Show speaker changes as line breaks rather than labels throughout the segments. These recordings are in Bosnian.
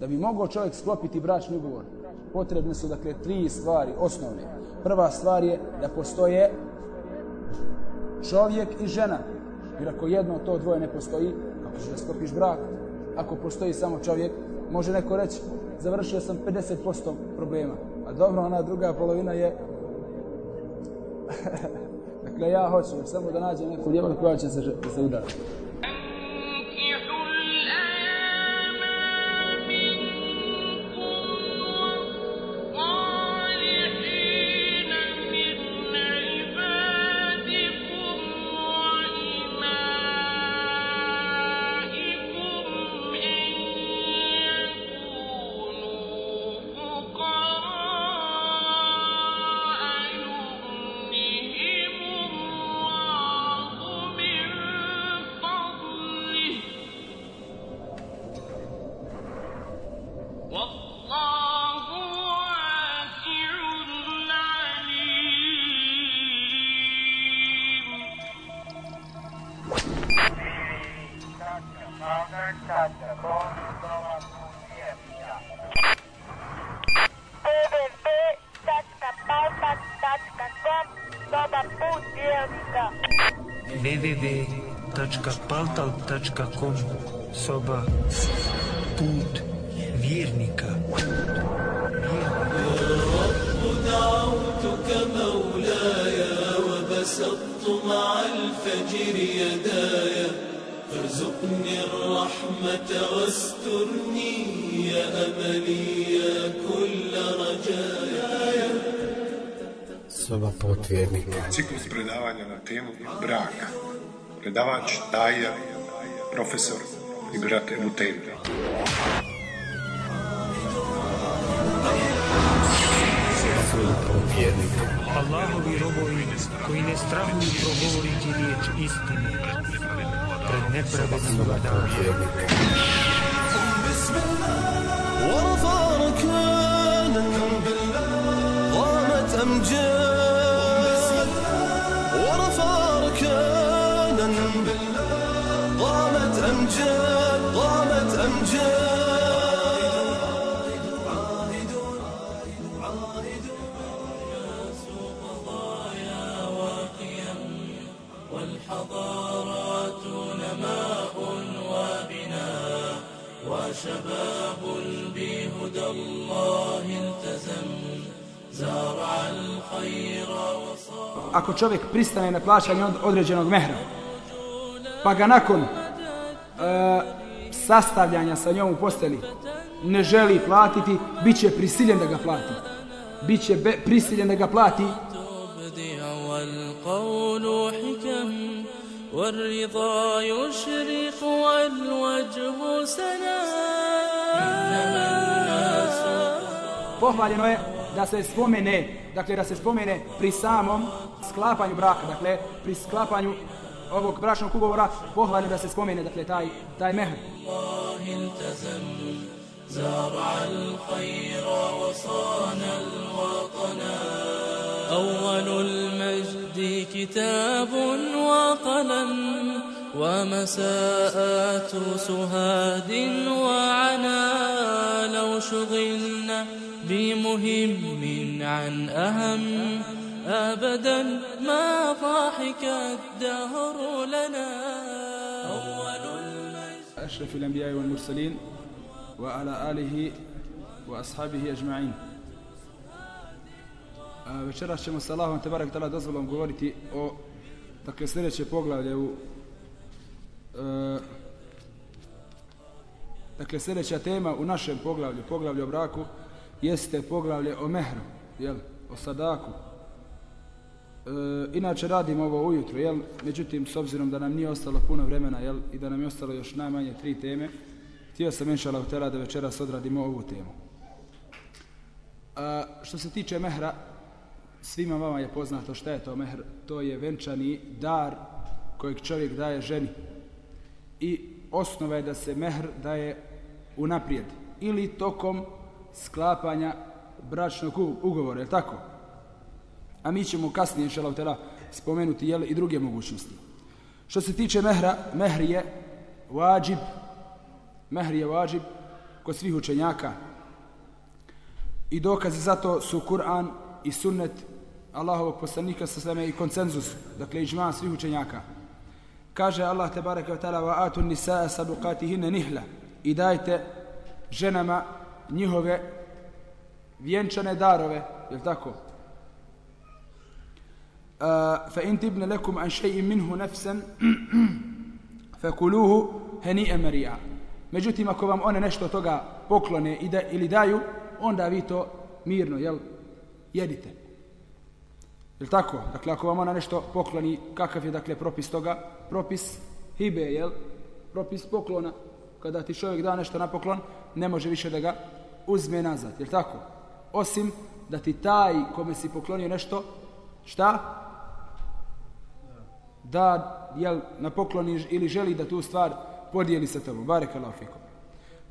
Da bi mogao čovjek sklopiti bračni ugovor, potrebne su dakle tri stvari osnovne. Prva stvar je da postoje čovjek i žena. Jer ako jedno to dvoje ne postoji, kako ćeš da sklopiš brak? Ako postoji samo čovjek, može neko reći, završio sam 50% problema. A dobro, ona druga polovina je... dakle, ja hoću samo da nađem neku djevojku koja će se, se udariti.
Predavač, daja, profesor i brat Ebu Tejmi.
Allahovi robovi koji ne strahuju progovoriti riječ istine pred nepravednim dana.
Ako čovjek pristane na plaćanje određenog mehra, pa ga nakon e, sastavljanja sa njom u posteli ne želi platiti, bit će prisiljen da ga plati. Biće be, prisiljen da ga plati. والرضا يشرق والوجه سنا Pohvaljeno je da se spomene, dakle da se spomene pri samom sklapanju braka, dakle pri sklapanju ovog bračnog ugovora pohvaljeno da se spomene dakle taj taj mehr. زرع الخير وصان الوطن أول المجد كتاب وقلم ومساءات سهاد وعنا لو شغلنا بمهم عن أهم أبدا ما ضحك الدهر لنا أول المجد أشرف الأنبياء والمرسلين وعلى آله وأصحابه أجمعين večeras ćemo sa Allahom te barek tala dozvolom govoriti o dakle sljedeće poglavlje u e, dakle sljedeća tema u našem poglavlju poglavlju o braku jeste poglavlje o mehru jel, o sadaku e, inače radimo ovo ujutro jel, međutim s obzirom da nam nije ostalo puno vremena jel, i da nam je ostalo još najmanje tri teme htio sam inšala htjela da večeras odradimo ovu temu A, što se tiče mehra, svima vama je poznato šta je to mehr. To je venčani dar kojeg čovjek daje ženi. I osnova je da se mehr daje unaprijed. Ili tokom sklapanja bračnog ugovora, je tako? A mi ćemo kasnije, šalav tela, spomenuti jel, i druge mogućnosti. Što se tiče mehra, mehr je vađib, mehr je vađib, kod svih učenjaka. I dokazi za to su Kur'an i sunnet Allahovog poslanika sa sveme i konsenzus, dakle iđma svih učenjaka. Kaže Allah te bareke ve taala wa atun nisaa sadaqatihinna nihla. I dajte ženama njihove vjenčane darove, je tako? Uh, fa in tibne lekum an shay'in minhu nafsan fakuluhu hani'a mari'a. Međutim ako vam one nešto toga poklone i da, ili daju, onda vi to mirno, jel, jedite. Jel tako? Dakle, ako vam ona nešto pokloni, kakav je, dakle, propis toga? Propis hibe, jel? Propis poklona. Kada ti čovjek da nešto na poklon, ne može više da ga uzme nazad, jel tako? Osim da ti taj kome si poklonio nešto, šta? Da, jel, na pokloni ili želi da tu stvar podijeli sa tobom. Barek Allah fikom.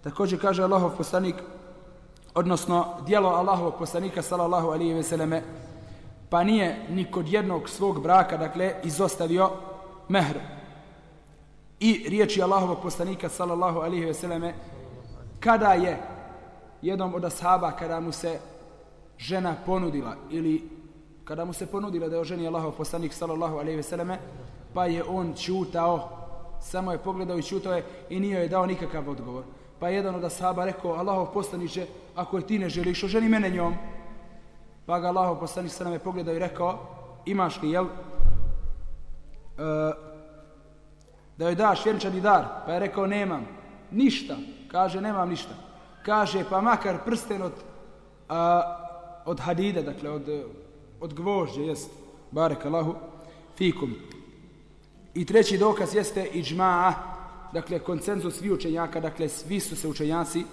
Također kaže Allahov poslanik, odnosno dijelo Allahovog poslanika sallallahu alihi ve selleme pa nije ni kod jednog svog braka dakle izostavio mehr i riječi Allahovog poslanika sallallahu alihi ve selleme kada je jednom od ashaba kada mu se žena ponudila ili kada mu se ponudila da je oženi Allahov poslanik sallallahu alejhi ve selleme pa je on čutao samo je pogledao i čutao je i nije je dao nikakav odgovor Pa je jedan od ashaba rekao, Allahov poslaniće, ako je ti ne želiš, oženi mene njom. Pa ga Allahov poslanik sallallahu alejhi pogledao i rekao, imaš li, jel, uh, da joj daš vjenčani dar? Pa je rekao, nemam. Ništa. Kaže, nemam ništa. Kaže, pa makar prsten od, uh, od hadida, dakle, od, od gvožđe, jest, barek Allahu, fikum. I treći dokaz jeste iđma'a, dakle, koncenzus svi učenjaka, dakle, svi su se učenjaci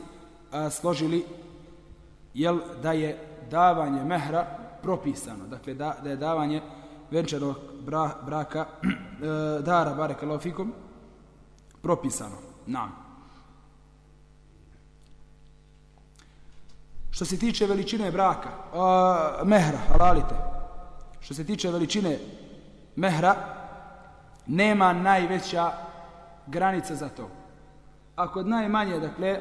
a, složili, jel, da je davanje mehra propisano, dakle, da, da je davanje venčanog bra, braka, e, dara, barek fikum propisano, nam. Što se tiče veličine braka, a, mehra, halalite, što se tiče veličine mehra, nema najveća granica za to. A kod najmanje, dakle,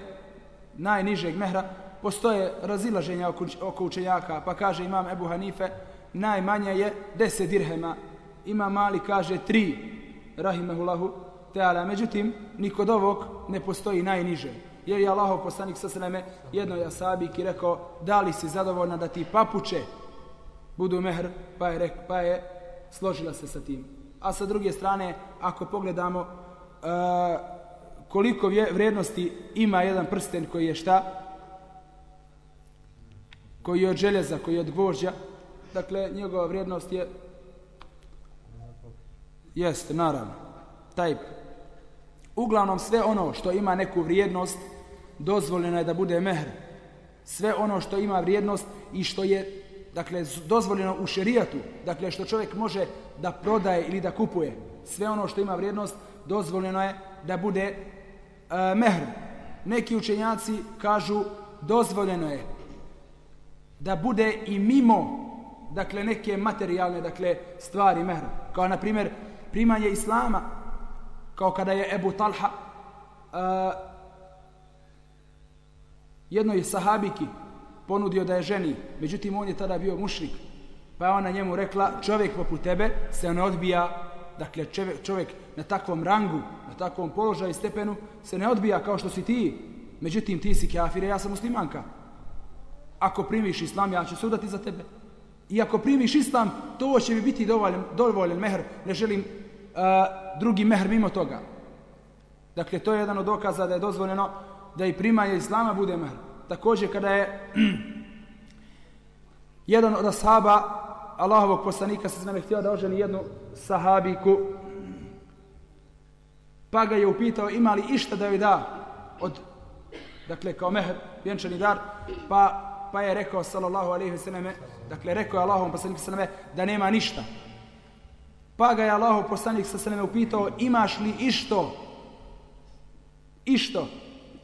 najnižeg mehra, postoje razilaženja oko, oko učenjaka, pa kaže imam Ebu Hanife, najmanje je 10 dirhema, ima mali kaže 3, rahimehullahu, teala. Međutim, nikod ovog ne postoji najniže. Jer je Allahov poslanik sa sveme jednoj asabiki rekao, da li si zadovoljna da ti papuče budu mehr, pa je, rek, pa je složila se sa tim. A sa druge strane, ako pogledamo uh, koliko vje, vrednosti ima jedan prsten koji je šta? Koji je od željeza, koji je od gvožđa. Dakle, njegova vrijednost je Jeste, naravno. Taj. Uglavnom, sve ono što ima neku vrijednost, dozvoljeno je da bude mehr. Sve ono što ima vrijednost i što je dakle, dozvoljeno u šerijatu, dakle, što čovjek može da prodaje ili da kupuje, sve ono što ima vrijednost, dozvoljeno je da bude e, mehr. Neki učenjaci kažu dozvoljeno je da bude i mimo dakle neke materijalne dakle stvari mehr. Kao na primjer primanje islama kao kada je Ebu Talha e, jednoj sahabiki ponudio da je ženi, međutim on je tada bio mušrik. Pa je ona njemu rekla, čovjek poput tebe se ne odbija dakle čovjek, čovjek na takvom rangu, na takvom položaju i stepenu se ne odbija kao što si ti. Međutim, ti si kafir, ja sam muslimanka. Ako primiš islam, ja ću sudati za tebe. I ako primiš islam, to će mi biti dovoljen, dovoljen mehr. Ne želim uh, drugi mehr mimo toga. Dakle, to je jedan od dokaza da je dozvoljeno da i primanje islama bude mehr. Također, kada je jedan od ashaba Allahovog poslanika se zname htio da oženi jednu sahabiku pa ga je upitao ima li išta da joj da od dakle kao mehr vjenčani dar pa, pa je rekao sallallahu alaihi ve selleme dakle rekao je Allahovom poslaniku sallam da nema ništa. Pa ga je Allahov poslanik sallam upitao imaš li išto? Išto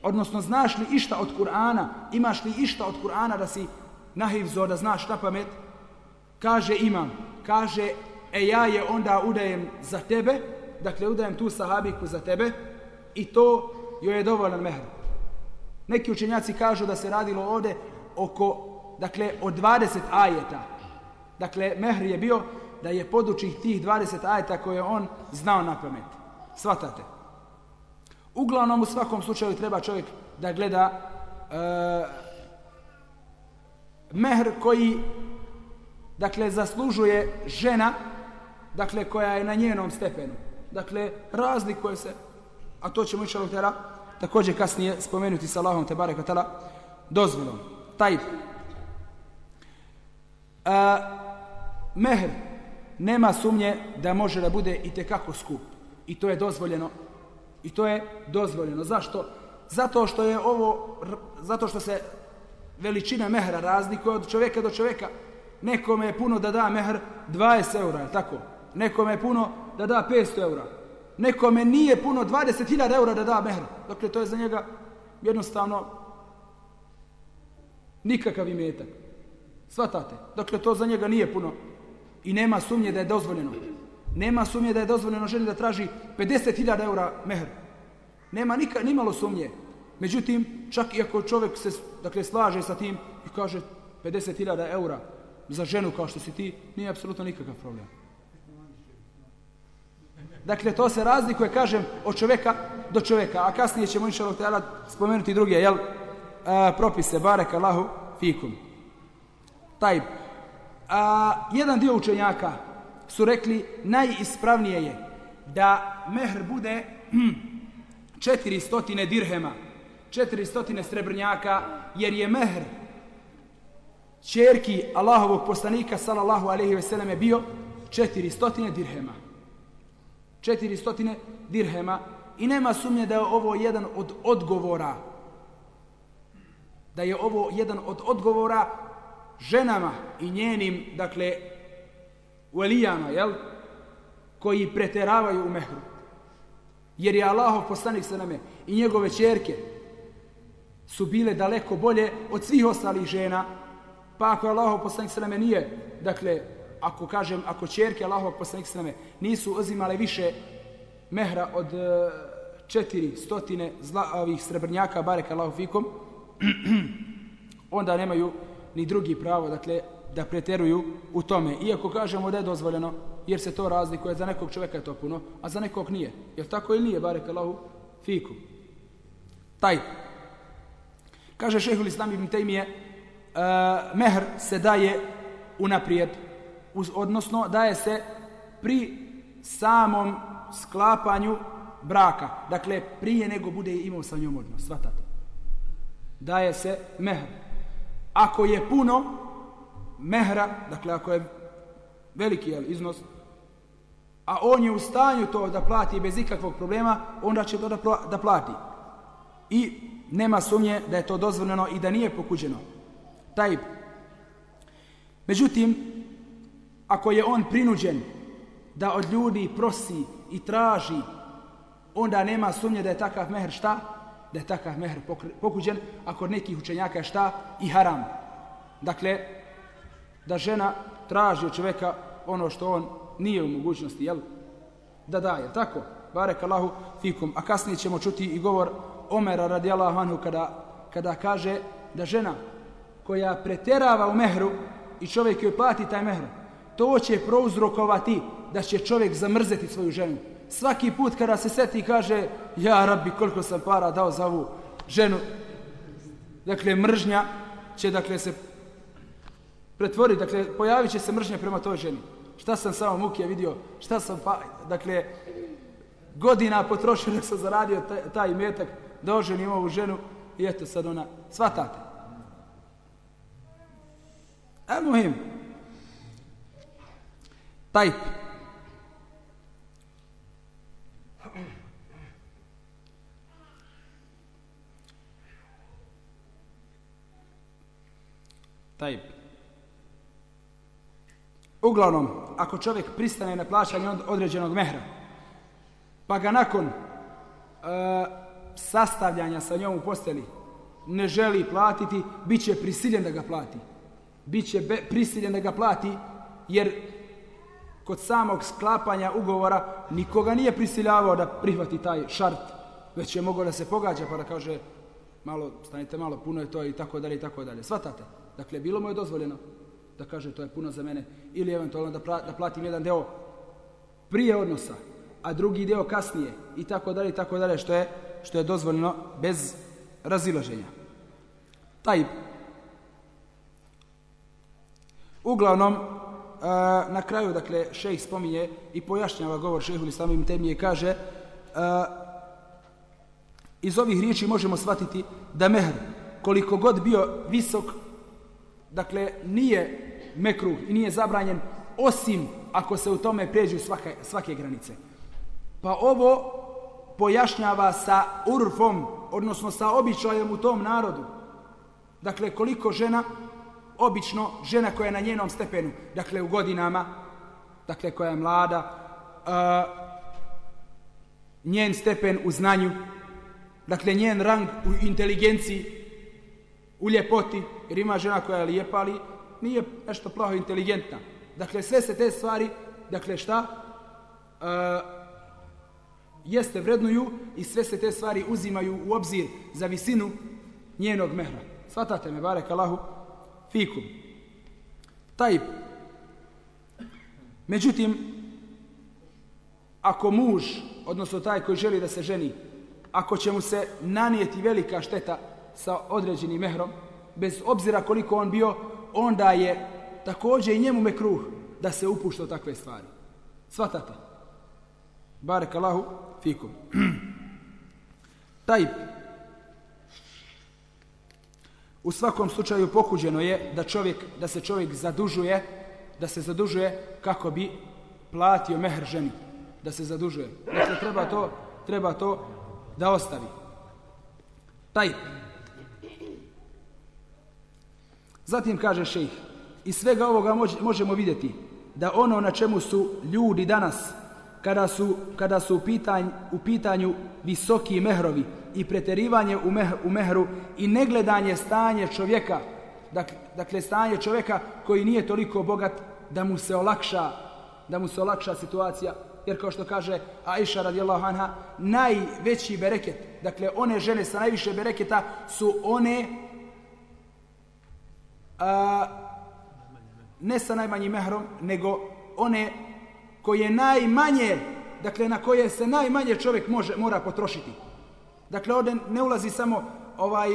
odnosno znaš li išta od Kur'ana imaš li išta od Kur'ana da si nahivzo da znaš na pamet Kaže imam, kaže e ja je onda udajem za tebe, dakle udajem tu sahabiku za tebe i to joj je dovoljan mehr. Neki učenjaci kažu da se radilo ovde oko, dakle, od 20 ajeta. Dakle, mehr je bio da je podučih tih 20 ajeta koje on znao na pamet. Svatate. Uglavnom, u svakom slučaju treba čovjek da gleda e, mehr koji dakle zaslužuje žena dakle koja je na njenom stepenu. Dakle razlikuje se a to ćemo inšallahu tera također kasnije spomenuti sa Allahom te barek tala dozvolom. Taj uh, e, mehr nema sumnje da može da bude i te kako skup. I to je dozvoljeno i to je dozvoljeno zašto zato što je ovo zato što se veličina mehra razlikuje od čovjeka do čovjeka nekome je puno da da mehr 20 eura, tako? Nekome je puno da da 500 eura. Nekome nije puno 20.000 eura da da mehr. Dakle, to je za njega jednostavno nikakav imetak. Svatate. Dakle, to za njega nije puno. I nema sumnje da je dozvoljeno. Nema sumnje da je dozvoljeno ženi da traži 50.000 eura mehr. Nema nika, nimalo sumnje. Međutim, čak i ako čovjek se dakle, slaže sa tim i kaže 50.000 eura, za ženu kao što si ti, nije apsolutno nikakav problem. Dakle, to se razlikuje, kažem, od čovjeka do čovjeka, a kasnije ćemo inša Allah spomenuti druge, jel, a, propise, barek Allahu, fikum. Taj, a, jedan dio učenjaka su rekli, najispravnije je da mehr bude hm, 400 dirhema, 400 srebrnjaka, jer je mehr čerki Allahovog poslanika sallallahu alejhi ve selleme bio 400 dirhema. 400 dirhema i nema sumnje da je ovo jedan od odgovora da je ovo jedan od odgovora ženama i njenim dakle velijama, jel? koji preteravaju u mehru. Jer je Allahov poslanik sa name i njegove čerke su bile daleko bolje od svih ostalih žena Pa ako je Allahov poslanik sveme nije, dakle, ako kažem, ako čerke Allahov poslanik sveme nisu uzimale više mehra od e, četiri stotine zla, ovih srebrnjaka, barek Allahov fikom, onda nemaju ni drugi pravo, dakle, da preteruju u tome. Iako kažemo da je dozvoljeno, jer se to razlikuje, za nekog čovjeka je to puno, a za nekog nije. Jel tako ili nije, barek Allahu fikum. Taj. Kaže šehhul islam ibn Tejmije, uh, e, mehr se daje unaprijed, uz, odnosno daje se pri samom sklapanju braka. Dakle, prije nego bude imao sa njom odnos. Svatate. Daje se mehr. Ako je puno mehra, dakle, ako je veliki jel, iznos, a on je u stanju to da plati bez ikakvog problema, onda će to da, da plati. I nema sumnje da je to dozvoljeno i da nije pokuđeno. Taj. Međutim, ako je on prinuđen da od ljudi prosi i traži, onda nema sumnje da je takav mehr šta? Da je takav mehr pokuđen, a kod nekih učenjaka je šta? I haram. Dakle, da žena traži od čoveka ono što on nije u mogućnosti, jel? Da daje, tako? Barek Allahu fikum. A kasnije ćemo čuti i govor Omera radijallahu anhu kada, kada kaže da žena koja preterava u mehru i čovjek joj plati taj mehru, to će prouzrokovati da će čovjek zamrzeti svoju ženu. Svaki put kada se seti i kaže ja rabbi koliko sam para dao za ovu ženu, dakle mržnja će dakle se pretvori, dakle, pojavit će se mržnja prema toj ženi. Šta sam samo mukija vidio, šta sam, pa, dakle, godina potrošila sam zaradio taj metak da oženim ovu ženu i eto sad ona, svatate. E muhim, taj Tajp. Uglavnom, ako čovjek pristane na plaćanje određenog mehra, pa ga nakon e, sastavljanja sa njom u posteli ne želi platiti, bit će prisiljen da ga plati Biće be, prisiljen da ga plati, jer kod samog sklapanja ugovora nikoga nije prisiljavao da prihvati taj šart, već je mogao da se pogađa pa da kaže malo, stanite malo, puno je to i tako dalje i tako dalje. Svatate? Dakle, bilo mu je dozvoljeno da kaže to je puno za mene ili eventualno da, pra, da platim jedan deo prije odnosa, a drugi deo kasnije i tako dalje i tako dalje što je, što je dozvoljeno bez razilaženja. Taj Uglavnom, e, na kraju, dakle, šejh spominje i pojašnjava govor šejhu Islamovim temije, kaže e, iz ovih riječi možemo shvatiti da mehr, koliko god bio visok, dakle, nije mekruh i nije zabranjen, osim ako se u tome pređu svake, svake granice. Pa ovo pojašnjava sa urfom, odnosno sa običajem u tom narodu. Dakle, koliko žena, obično žena koja je na njenom stepenu, dakle u godinama, dakle koja je mlada, uh, njen stepen u znanju, dakle njen rang u inteligenciji, u ljepoti, jer ima žena koja je lijepa, ali nije nešto plaho inteligentna. Dakle, sve se te stvari, dakle šta, e, jeste vrednuju i sve se te stvari uzimaju u obzir za visinu njenog mehra. Svatate me, barek Allahu, fikum. Taj. Međutim, ako muž, odnosno taj koji želi da se ženi, ako će mu se nanijeti velika šteta sa određenim mehrom, bez obzira koliko on bio, onda je također i njemu mekruh da se upušta u takve stvari. Svatate. Barek Allahu fikum. Taj u svakom slučaju pokuđeno je da čovjek da se čovjek zadužuje da se zadužuje kako bi platio mehr ženi da se zadužuje dakle treba to treba to da ostavi taj zatim kaže šejh iz svega ovoga možemo vidjeti da ono na čemu su ljudi danas kada su, kada su u, pitanj, u pitanju visoki mehrovi i preterivanje u, meh, u mehru i negledanje stanje čovjeka, dakle, dakle stanje čovjeka koji nije toliko bogat da mu se olakša da mu se olakša situacija, jer kao što kaže Aisha radijallahu anha, najveći bereket, dakle one žene sa najviše bereketa su one a, ne sa najmanjim mehrom, nego one koje najmanje, dakle na koje se najmanje čovjek može mora potrošiti. Dakle, ovdje ne ulazi samo ovaj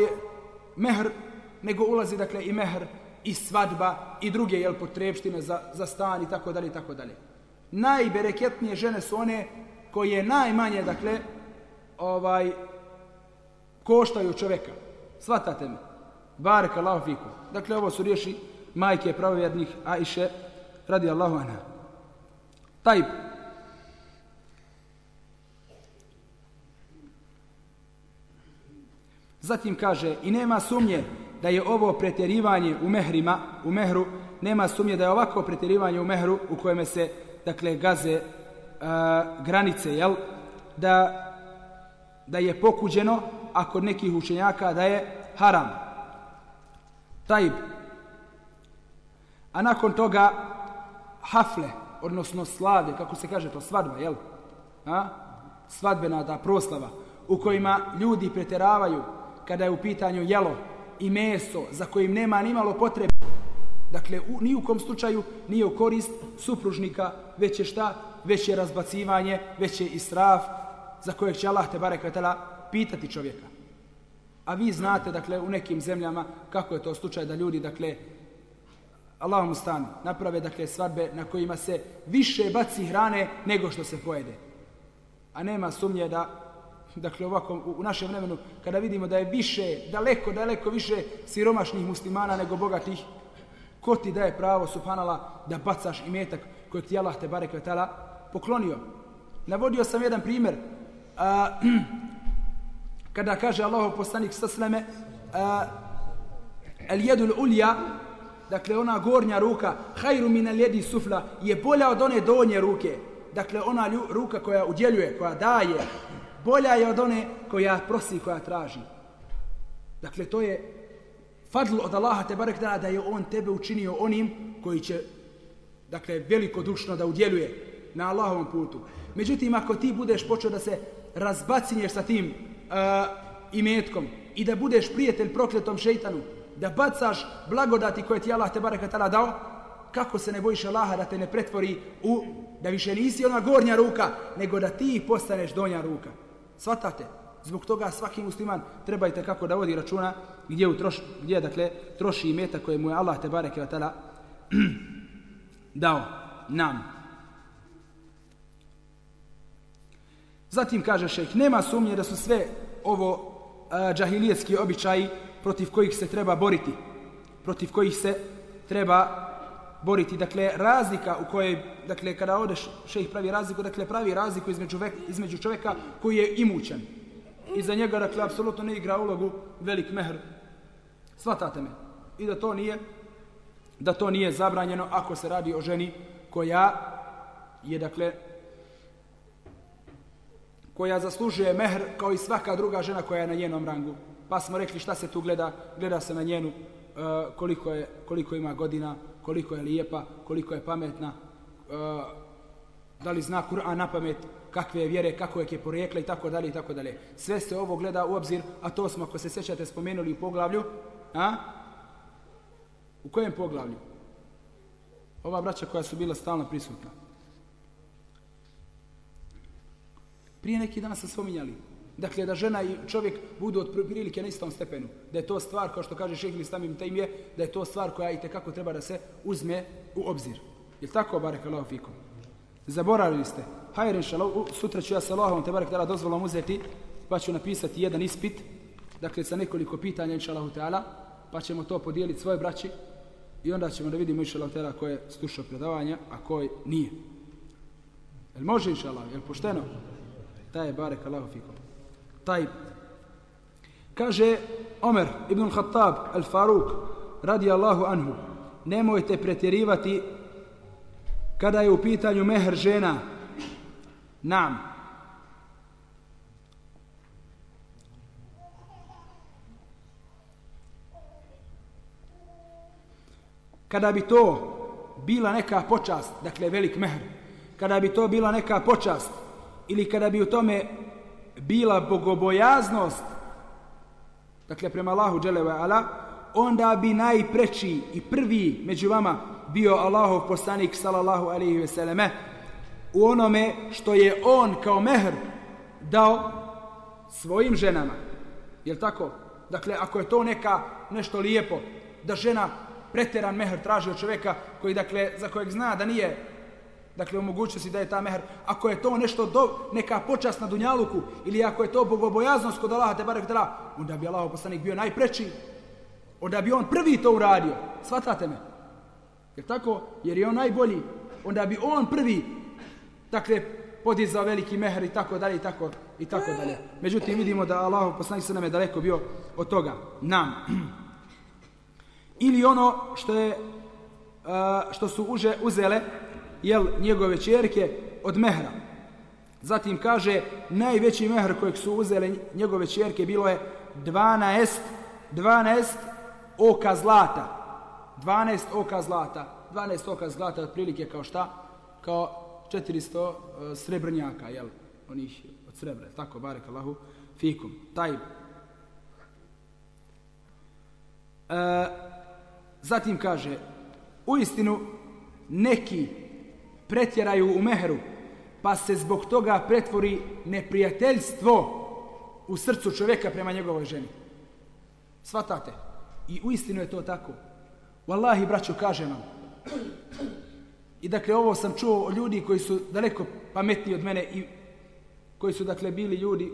mehr, nego ulazi dakle i mehr i svadba i druge jel, potrebštine za, za stan i tako dalje i tako dalje. Najbereketnije žene su one koje najmanje, dakle, ovaj, koštaju čovjeka. Svatate me. Barek Allahu fiku. Dakle, ovo su riješi majke pravovjernih Aiše radi Allahu anha. Taj Zatim kaže i nema sumnje da je ovo pretjerivanje u mehrima, u mehru, nema sumnje da je ovako pretjerivanje u mehru u kojem se dakle gaze uh, granice, jel? Da, da je pokuđeno, a kod nekih učenjaka da je haram. Taj. A nakon toga hafle, odnosno slave, kako se kaže to, svadba, jel? A? Svadbena da proslava, u kojima ljudi preteravaju kada je u pitanju jelo i meso za kojim nema ni malo potrebe. Dakle, u, ni u kom slučaju nije u korist supružnika, već je šta? Već je razbacivanje, već je israf za kojeg će Allah te barek pitati čovjeka. A vi znate, dakle, u nekim zemljama kako je to slučaj da ljudi, dakle, Allahom stan naprave dakle svadbe na kojima se više baci hrane nego što se pojede. A nema sumnje da dakle ovako u, u našem vremenu kada vidimo da je više, daleko, daleko više siromašnih muslimana nego bogatih, ko ti daje pravo subhanala da bacaš imetak koji kojeg ti Allah te barek vetala poklonio. Navodio sam jedan primjer a, kada kaže Allahov poslanik sa sleme el jedul ulja dakle ona gornja ruka, hajru min aljedi sufla, je bolja od one donje ruke. Dakle, ona lju, ruka koja udjeljuje, koja daje, bolja je od one koja prosi, koja traži. Dakle, to je fadl od Allaha te barek da, da je on tebe učinio onim koji će, dakle, veliko dušno da udjeljuje na Allahovom putu. Međutim, ako ti budeš počeo da se razbacinješ sa tim E, imetkom, i da budeš prijatelj prokletom šeitanu, da bacaš blagodati koje ti Allah te barek tala dao, kako se ne bojiš Allaha da te ne pretvori u, da više nisi ona gornja ruka, nego da ti postaneš donja ruka. Svatate? Zbog toga svaki musliman treba i kako da vodi računa gdje, utroš, gdje dakle, troši meta koje mu je Allah te barek tala dao nam. Zatim kaže šejh, nema sumnje da su sve ovo a, džahilijetski običaji protiv kojih se treba boriti, protiv kojih se treba boriti. Dakle, razlika u kojoj, dakle, kada odeš, šejh pravi razliku, dakle, pravi razliku između, vek, između čovjeka koji je imućan. I za njega, dakle, apsolutno ne igra ulogu velik mehr. Svatate me. I da to nije, da to nije zabranjeno ako se radi o ženi koja je, dakle, koja zaslužuje mehr kao i svaka druga žena koja je na njenom rangu. Pa smo rekli šta se tu gleda, gleda se na njenu uh, koliko, je, koliko ima godina, koliko je lijepa, koliko je pametna, uh, da li zna Kur'an na pamet, kakve je vjere, kako je porijekla i tako dalje i tako dalje. Sve se ovo gleda u obzir, a to smo, ako se sjećate, spomenuli u poglavlju, a? U kojem poglavlju? Ova braća koja su bila stalno prisutna. Prije neki dan sam spominjali. Dakle, da žena i čovjek budu od prilike na istom stepenu. Da je to stvar, kao što kaže šehli stamim tem je, da je to stvar koja i kako treba da se uzme u obzir. Je tako, barek Allah fikum? Zaboravili ste. Hajr, inša sutra ću ja sa Allahom te barek tala dozvolom uzeti, pa ću napisati jedan ispit, dakle, sa nekoliko pitanja, inšalahu teala, pa ćemo to podijeliti svoje braći i onda ćemo da vidimo, inšalahu teala, ko je slušao predavanja, a ko nije. Jel može, inšalahu, jel pošteno? Taj je barek Allahu fikum. Taj. Kaže Omer ibn al-Khattab al-Faruk radi Allahu anhu nemojte pretjerivati kada je u pitanju mehr žena nam kada bi to bila neka počast dakle velik mehr kada bi to bila neka počast ili kada bi u tome bila bogobojaznost, dakle prema Allahu dželeva ala, onda bi najpreći i prvi među vama bio Allahov poslanik sallallahu alaihi veseleme u onome što je on kao mehr dao svojim ženama. Jel tako? Dakle, ako je to neka nešto lijepo, da žena preteran mehr traži od čovjeka koji, dakle, za kojeg zna da nije dakle omogućuje si da je ta mehar. ako je to nešto do, neka počast na dunjaluku, ili ako je to bogobojaznost kod Allaha te barek tala, onda bi Allah poslanik bio najpreći, onda bi on prvi to uradio, Svatate me? Jer tako, jer je on najbolji, onda bi on prvi, dakle, podizao veliki mehr i tako dalje i tako, i tako dalje. Međutim, vidimo da Allah poslanik se nam je daleko bio od toga, nam. Ili ono što je, što su uže uzele, jel, njegove čerke od mehra. Zatim kaže, najveći mehr kojeg su uzele njegove čerke bilo je 12, 12 oka zlata. 12 oka zlata. 12 oka zlata otprilike kao šta? Kao 400 uh, e, srebrnjaka, jel? Onih od srebra, tako, barek Allahu, fikum. Taj. E, zatim kaže, u istinu, neki pretjeraju u mehru, pa se zbog toga pretvori neprijateljstvo u srcu čovjeka prema njegovoj ženi. Svatate. I u istinu je to tako. Wallahi, braćo, kažem vam. I dakle, ovo sam čuo o ljudi koji su daleko pametniji od mene i koji su, dakle, bili ljudi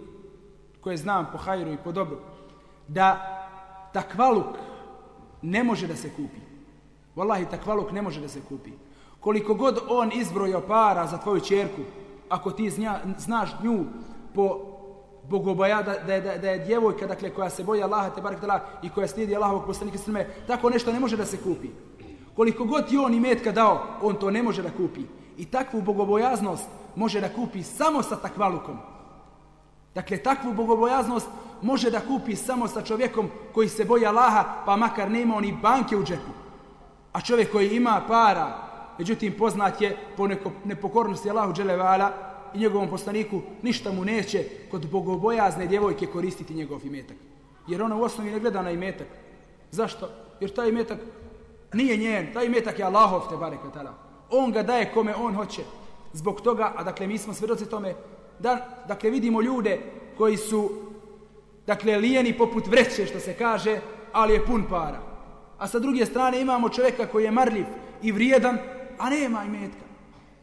koje znam po hajru i po dobru. Da takvaluk ne može da se kupi. Wallahi, takvaluk ne može da se kupi koliko god on izbrojao para za tvoju čerku, ako ti zna, znaš nju po bogoboja, da, da, da, da je djevojka dakle, koja se boji Allaha te barek i koja slijedi Allahovog poslanika sveme, tako nešto ne može da se kupi. Koliko god ti on i metka dao, on to ne može da kupi. I takvu bogobojaznost može da kupi samo sa takvalukom. Dakle, takvu bogobojaznost može da kupi samo sa čovjekom koji se boji Allaha, pa makar nema oni banke u džepu. A čovjek koji ima para, međutim poznat je po neko, nepokornosti Allahu Đelevala i njegovom poslaniku, ništa mu neće kod bogobojazne djevojke koristiti njegov imetak. Jer ona u osnovi ne gleda na imetak. Zašto? Jer taj imetak nije njen, taj imetak je Allahov te barek tala. On ga daje kome on hoće. Zbog toga, a dakle mi smo svjedoci tome, da, dakle vidimo ljude koji su, dakle lijeni poput vreće što se kaže, ali je pun para. A sa druge strane imamo čovjeka koji je marljiv i vrijedan, a nema imetka.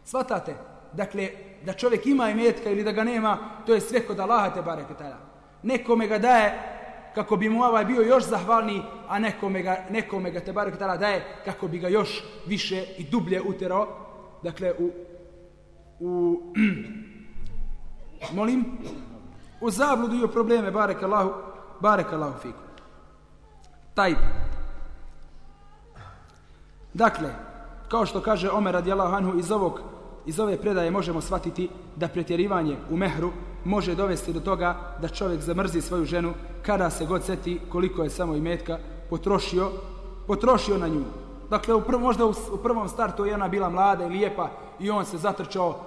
Svatate? Dakle, da čovjek ima imetka ili da ga nema, to je sve kod Allaha te barek tala. Nekome ga daje kako bi mu ovaj bio još zahvalni, a nekome ga, nekome ga te barek tala daje kako bi ga još više i dublje uterao, dakle u, u molim, u zabludu i u probleme, barek Allahu, barek Allahu fiku. Taj. Dakle, kao što kaže Omer radijallahu anhu iz ovog iz ove predaje možemo shvatiti da pretjerivanje u mehru može dovesti do toga da čovjek zamrzi svoju ženu kada se god seti koliko je samo imetka potrošio, potrošio na nju. Dakle, u prv, možda u, u prvom startu je ona bila mlada i lijepa i on se zatrčao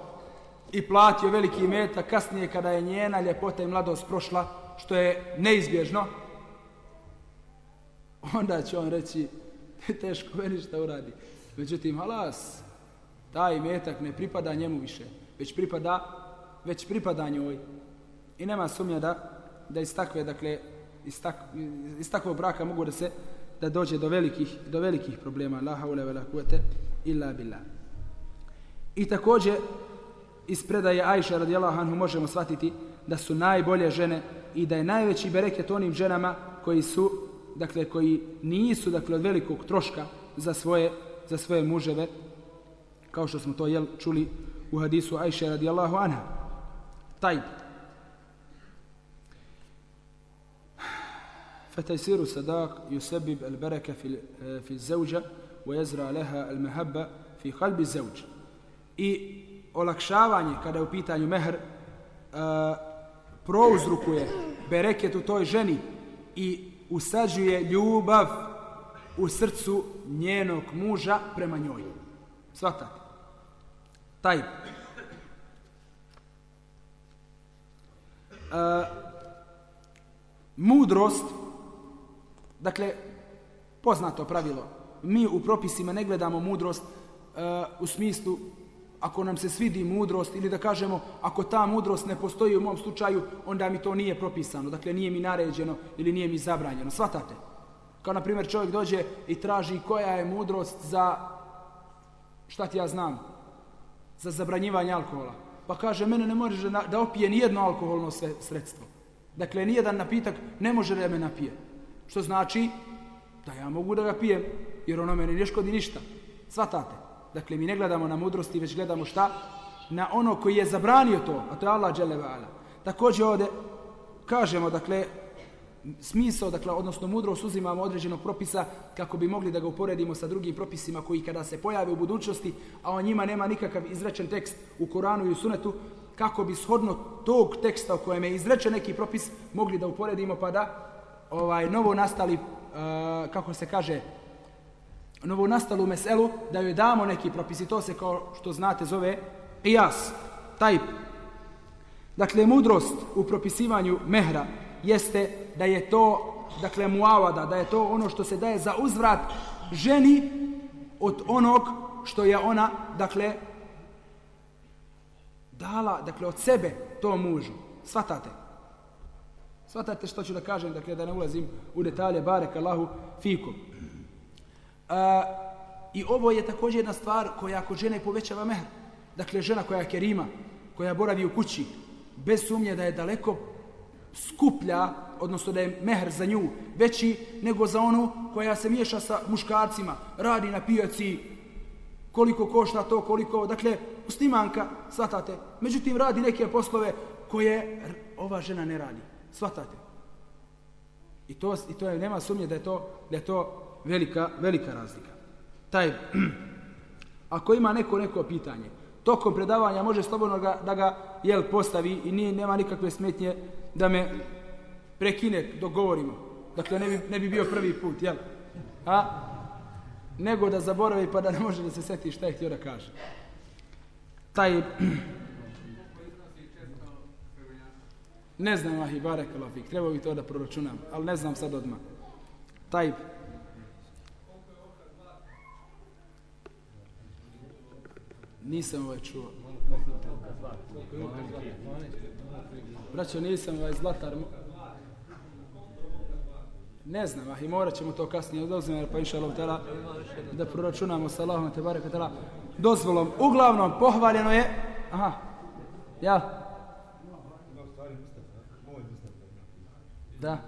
i platio veliki imetak. Kasnije, kada je njena ljepota i mladost prošla, što je neizbježno, onda će on reći, teško meni šta uradi. Međutim, halas, taj imetak ne pripada njemu više, već pripada, već pripada njoj. I nema sumnja da, da iz takve, dakle, iz, tak, iz takvog braka mogu da se, da dođe do velikih, do velikih problema. La haule vela kuvete illa billah. I također, iz predaje Ajša radijallahu anhu možemo shvatiti da su najbolje žene i da je najveći bereket onim ženama koji su, dakle, koji nisu, dakle, od velikog troška za svoje, za svoje muževe, kao što smo to jel, čuli u hadisu Ajše radijallahu anha. Taj. فتيسير صداق يسبب البركة في في الزوجة ويزرع لها المحبة في قلب الزوج. I olakšavanje kada je u pitanju mehr uh, prouzrukuje bereket u toj ženi i usađuje ljubav u srcu njenog muža prema njoj. Svatate. Taj. E, mudrost, dakle, poznato pravilo, mi u propisima ne gledamo mudrost e, u smislu ako nam se svidi mudrost ili da kažemo ako ta mudrost ne postoji u mom slučaju, onda mi to nije propisano, dakle nije mi naređeno ili nije mi zabranjeno. Svatate? Kao na primjer čovjek dođe i traži koja je mudrost za, šta ti ja znam, za zabranjivanje alkohola. Pa kaže, mene ne može da opije ni jedno alkoholno sredstvo. Dakle, nijedan napitak ne može da me napije. Što znači da ja mogu da ga pijem, jer ono meni ne škodi ništa. Svatate? Dakle, mi ne gledamo na mudrosti, već gledamo šta? Na ono koji je zabranio to, a to je Allah dželevala. Također ovdje kažemo, dakle, smisao, dakle, odnosno mudrost uzimamo određenog propisa kako bi mogli da ga uporedimo sa drugim propisima koji kada se pojave u budućnosti, a o njima nema nikakav izrečen tekst u Koranu i u Sunetu, kako bi shodno tog teksta u kojem je izrečen neki propis mogli da uporedimo pa da ovaj novo nastali, uh, eh, kako se kaže, novo nastalu meselu, da joj damo neki propis i to se kao što znate zove ijas, taj. Dakle, mudrost u propisivanju mehra jeste da je to, dakle, muavada, da je to ono što se daje za uzvrat ženi od onog što je ona, dakle, dala, dakle, od sebe to mužu. Svatate? Svatate što ću da kažem, dakle, da ne ulazim u detalje, barek Allahu fikum. A, I ovo je također jedna stvar koja ako žene povećava mehr. Dakle, žena koja je kerima, koja boravi u kući, bez sumnje da je daleko skuplja, odnosno da je mehr za nju veći nego za onu koja se miješa sa muškarcima, radi na pijaci, koliko košta to, koliko, dakle, snimanka, svatate. Međutim, radi neke poslove koje ova žena ne radi. Svatate. I to, i to je, nema sumnje da je to, da je to velika, velika razlika. Taj, ako ima neko neko pitanje, tokom predavanja može slobodno ga, da ga jel, postavi i nije, nema nikakve smetnje da me prekine dok govorimo. Dakle, ne bi, ne bi bio prvi put, jel? A? Nego da zaboravi pa da ne može da se seti šta je htio da kaže. Taj... Ne znam, ahi, barek alafik, trebao bi to da proračunam, ali ne znam sad odmah. Taj. Nisam ovaj čuo. Braćo, nisam ovaj zlatar. Ne znam, ah, i morat ćemo to kasnije odozvati, pa inša Allah, da proračunamo sa Allahom, te barek, dozvolom. Uglavnom, pohvaljeno je, aha, ja, Da.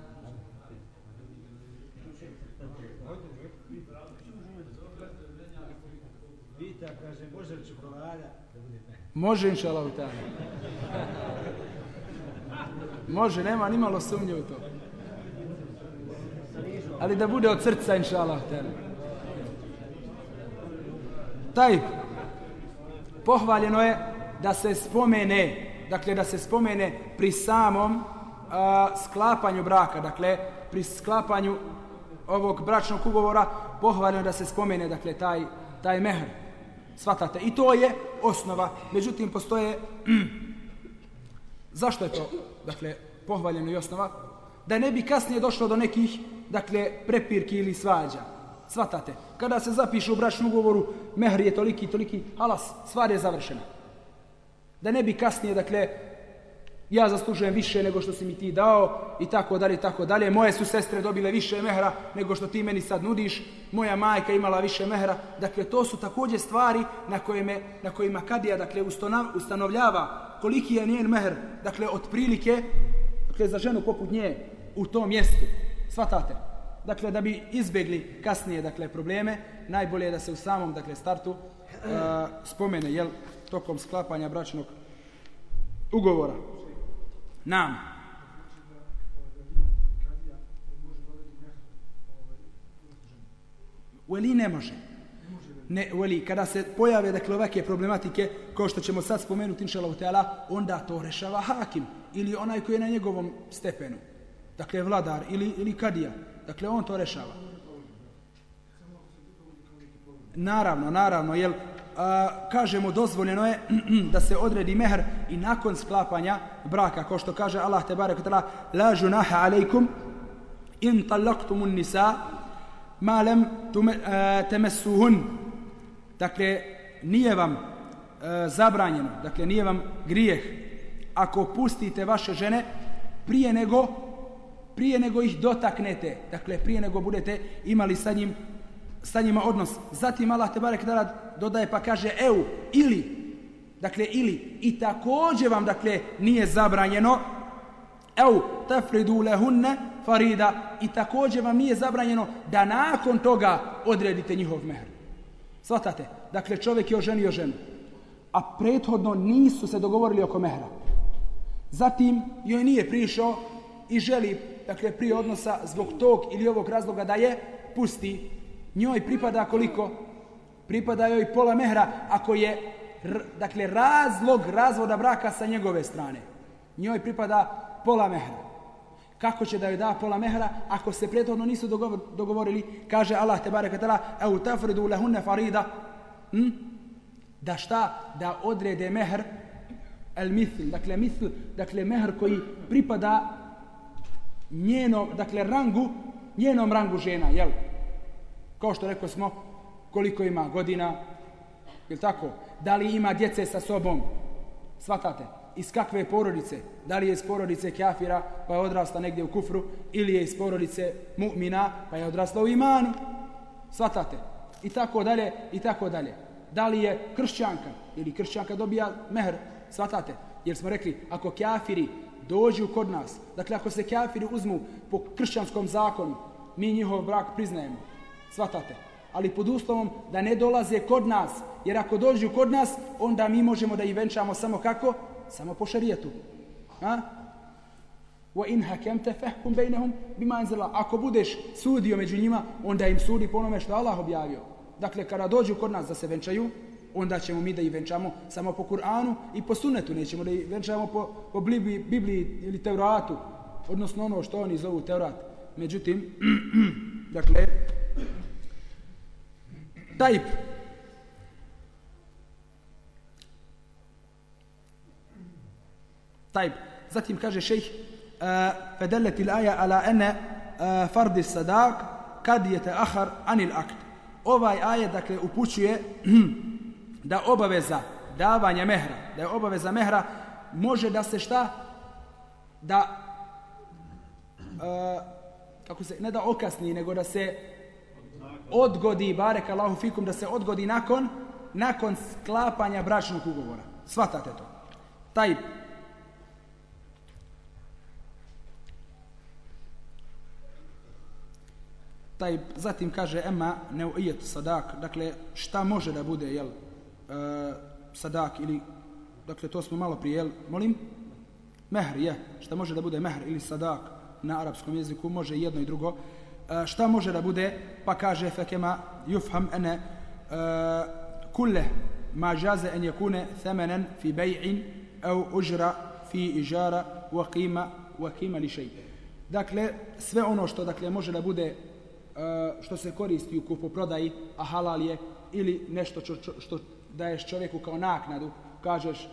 Pita, kaže, može li čokolada da bude?
Može, inša Allah, Može, nema nimalo sumnje u to. Ali da bude od srca, inša Allah, Taj, pohvaljeno je da se spomene, dakle da se spomene pri samom a, sklapanju braka, dakle, pri sklapanju ovog bračnog ugovora, pohvaljeno da se spomene, dakle, taj, taj mehr. Svatate. I to je osnova. Međutim, postoje... Zašto je to, dakle, pohvaljeno i osnova? Da ne bi kasnije došlo do nekih, dakle, prepirki ili svađa. Svatate. Kada se zapiše u bračnom ugovoru, mehr je toliki, toliki, alas, stvar je završena. Da ne bi kasnije, dakle, ja zaslužujem više nego što si mi ti dao i tako dalje i tako dalje. Moje su sestre dobile više mehra nego što ti meni sad nudiš. Moja majka imala više mehra. Dakle, to su također stvari na, kojime, na kojima kadija dakle, ustanovljava koliki je njen mehr. Dakle, od prilike dakle, za ženu poput nje u tom mjestu. Svatate. Dakle, da bi izbegli kasnije dakle, probleme, najbolje je da se u samom dakle, startu uh, spomene jel, tokom sklapanja bračnog ugovora. Nam. Veli ne može. Ne, veli, kada se pojave dakle ovakve problematike, kao što ćemo sad spomenuti, inšalav teala, onda to rešava hakim ili onaj koji je na njegovom stepenu. Dakle, vladar ili, ili kadija. Dakle, on to rešava. Naravno, naravno, jel, a, kažemo dozvoljeno je da se odredi mehr i nakon sklapanja braka kao što kaže Allah te barek tala la junaha alejkum in talaqtumun nisa ma lam e, temesuhun. dakle nije vam a, zabranjeno dakle nije vam grijeh ako pustite vaše žene prije nego prije nego ih dotaknete dakle prije nego budete imali sa njim sa njima odnos. Zatim Allah te barek dala dodaje pa kaže eu ili dakle ili i također vam dakle nije zabranjeno eu tafridu lahunna farida i također vam nije zabranjeno da nakon toga odredite njihov mehr. Svatate? Dakle čovjek je oženio ženu a prethodno nisu se dogovorili oko mehra. Zatim joj nije prišao i želi dakle prije odnosa zbog tog ili ovog razloga da je pusti njoj pripada koliko? Pripada joj pola mehra ako je dakle razlog razvoda braka sa njegove strane. Njoj pripada pola mehra. Kako će da joj da pola mehra ako se prethodno nisu dogovorili? Kaže Allah te bare katala, au tafridu lahunna farida. Hm? Da šta? Da odrede mehr el mithl, dakle mithl, dakle mehr koji pripada njenom, dakle rangu, njenom rangu žena, jel? Kao što rekao smo, koliko ima godina, jel tako? Da li ima djece sa sobom? Svatate. Iz kakve porodice? Da li je iz porodice kafira, pa je odrasla negdje u kufru, ili je iz porodice mu'mina, pa je odrasla u imanu? Svatate. I tako dalje, i tako dalje. Da li je kršćanka, ili kršćanka dobija mehr? Svatate. Jer smo rekli, ako kafiri dođu kod nas, dakle ako se kafiri uzmu po kršćanskom zakonu, mi njihov brak priznajemo. Svatate. Ali pod uslovom da ne dolaze kod nas. Jer ako dođu kod nas, onda mi možemo da ih venčamo samo kako? Samo po šarijetu. A? Wa in hakemte fehkum bejnehum bima enzela. Ako budeš sudio među njima, onda im sudi po onome što Allah objavio. Dakle, kada dođu kod nas da se venčaju, onda ćemo mi da i venčamo samo po Kur'anu i po sunetu, nećemo da i venčamo po, po Bibliji, Bibliji ili Teuratu, odnosno ono što oni zovu Teurat. Međutim, dakle, tajp طيب زاتيم كاجي شيخ ala الايه e, fard as-sadaq kad yata'akhar an al-akt Ovaj ايه dakle upućuje da obaveza davanja mehra, da je obaveza mehra može da se šta da uh, kako se ne da okasni nego da se odgodi barek Allahu fikum da se odgodi nakon nakon sklapanja bračnog ugovora. Svatate to. Taj taj zatim kaže ema neuijet sadak dakle šta može da bude jel e, sadak ili dakle to smo malo prije jel molim? Mehr je. Šta može da bude mehr ili sadak na arapskom jeziku? Može jedno i drugo. E, šta može da bude? Pa kaže fekema yufham ene e, kulle ma jaze en yakune thamanan fi bay'in au ujra fi ijara wa qima wa qima li shay dakle sve ono što dakle može da bude e, što se koristi u kupoprodaji, a halal je, ili nešto što, što daješ čovjeku kao naknadu, kažeš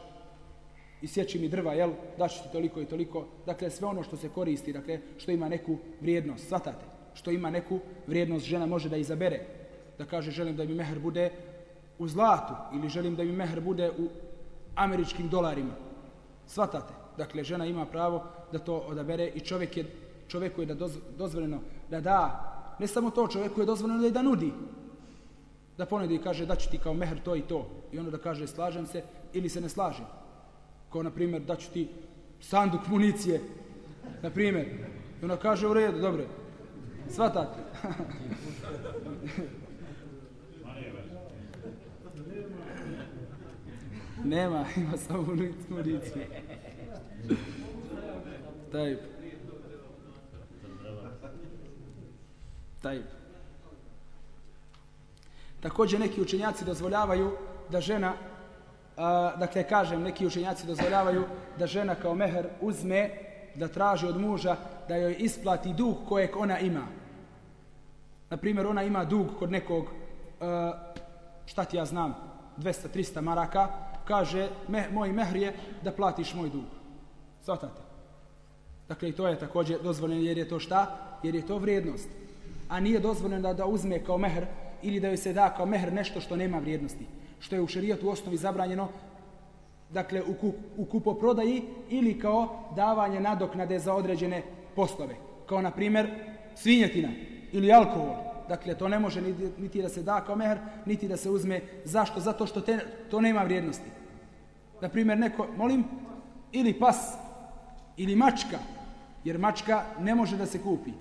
isjeći mi drva, jel, daću ti toliko i toliko. Dakle, sve ono što se koristi, dakle, što ima neku vrijednost, svatate, što ima neku vrijednost, žena može da izabere, da kaže želim da mi meher bude u zlatu ili želim da mi meher bude u američkim dolarima. Svatate. Dakle, žena ima pravo da to odabere i čovjek je, čovjeku je da dozvoljeno da da ne samo to, čovjeku je dozvoljeno da i da nudi. Da ponedi i kaže da ću ti kao mehr to i to. I ono da kaže slažem se ili se ne slažem. Kao na primjer da ću ti sanduk municije. Na primjer. I ona kaže u redu, dobro. Svatate. Nema, ima samo municije. Taj. Taj. Također neki učenjaci dozvoljavaju da žena, a, dakle kažem, neki učenjaci dozvoljavaju da žena kao meher uzme da traži od muža da joj isplati dug kojeg ona ima. Na primjer, ona ima dug kod nekog, a, šta ti ja znam, 200-300 maraka, kaže, me, moj mehr je da platiš moj dug. Svatate. Dakle, i to je također dozvoljeno jer je to šta? Jer je to vrijednost a nije dozvoljeno da, da uzme kao mehr ili da joj se da kao mehr nešto što nema vrijednosti. Što je u šerijatu u osnovi zabranjeno dakle u, kup, u kupoprodaji ili kao davanje nadoknade za određene poslove. Kao na primjer svinjetina ili alkohol. Dakle, to ne može niti, niti da se da kao mehr, niti da se uzme. Zašto? Zato što te, to nema vrijednosti. Na primjer, neko, molim, ili pas, ili mačka, jer mačka ne može da se kupi.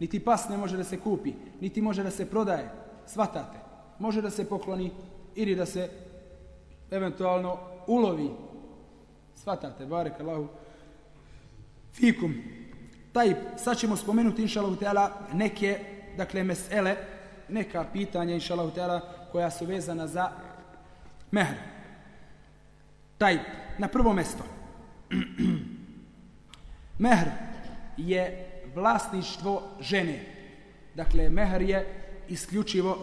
Niti pas ne može da se kupi, niti može da se prodaje. Svatate. Može da se pokloni ili da se eventualno ulovi. Svatate. Barek Allahu. Fikum. Taj, sad ćemo spomenuti, inša Allah, neke, dakle, mesele, neka pitanja, inša Allah, koja su vezana za mehr. Taj, na prvo mesto. mehr je vlasništvo žene. Dakle, mehr je isključivo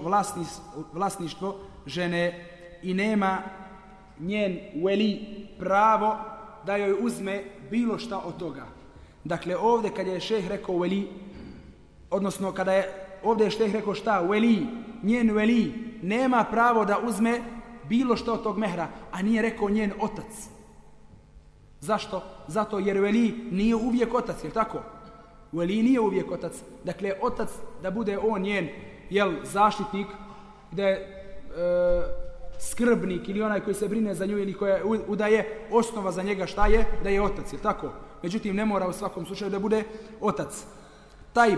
vlasništvo žene i nema njen veli pravo da joj uzme bilo šta od toga. Dakle, ovdje kad je šeh rekao veli, odnosno kada je ovdje je šeh rekao šta, veli, njen veli, nema pravo da uzme bilo što od tog mehra, a nije rekao njen otac. Zašto? Zato jer veli nije uvijek otac, je tako? Veli nije uvijek otac. Dakle, otac da bude on njen jel, zaštitnik, da je e, skrbnik ili onaj koji se brine za nju ili koja udaje osnova za njega šta je, da je otac, je tako? Međutim, ne mora u svakom slučaju da bude otac. Taj,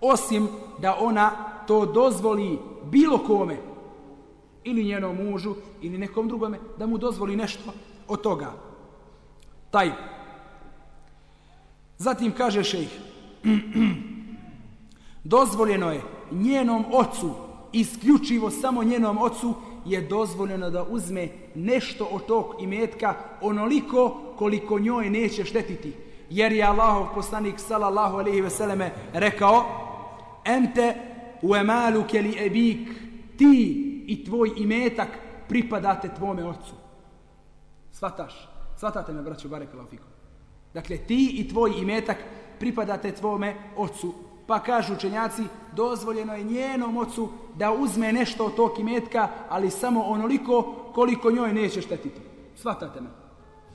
osim da ona to dozvoli bilo kome, ili njenom mužu, ili nekom drugome, da mu dozvoli nešto od toga. Taj, Zatim kaže šejh, dozvoljeno je njenom ocu, isključivo samo njenom ocu, je dozvoljeno da uzme nešto od tog imetka onoliko koliko njoj neće štetiti. Jer je Allahov poslanik sallallahu alaihi ve selleme rekao Ente u emalu keli ebik ti i tvoj imetak pripadate tvome ocu. Svataš? Svatate me, braću, barek fikum. Dakle, ti i tvoj imetak pripadate tvome ocu. Pa kažu učenjaci, dozvoljeno je njenom ocu da uzme nešto od tog imetka, ali samo onoliko koliko njoj neće štetiti. Svatate me.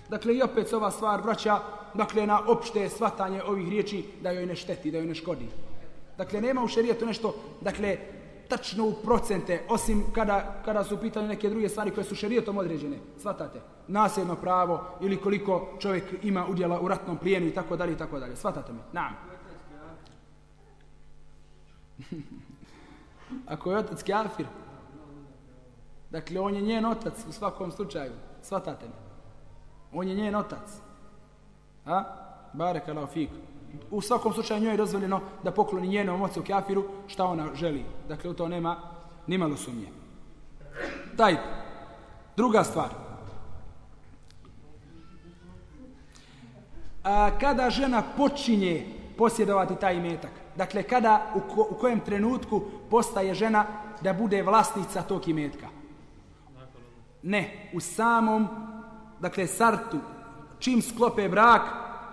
Dakle, i opet se ova stvar vraća dakle, na opšte svatanje ovih riječi da joj ne šteti, da joj ne škodi. Dakle, nema u šerijetu nešto, dakle, tačno u procente, osim kada, kada su pitanje neke druge stvari koje su šerijetom određene. Svatate, nasljedno pravo ili koliko čovjek ima udjela u ratnom plijenu i tako dalje i tako dalje. Svatate me, naam. Ako je otac kafir, dakle, on je njen otac u svakom slučaju. Svatate me. On je njen otac. A? Barek Allah fik. U svakom slučaju njoj je dozvoljeno da pokloni njenom ocu kafiru šta ona želi. Dakle, u to nema nimalo sumnje. Taj. Druga stvar. A, kada žena počinje posjedovati taj imetak, dakle, kada, u, ko, u kojem trenutku postaje žena da bude vlasnica tog imetka? Ne, u samom dakle, sartu, čim sklope brak,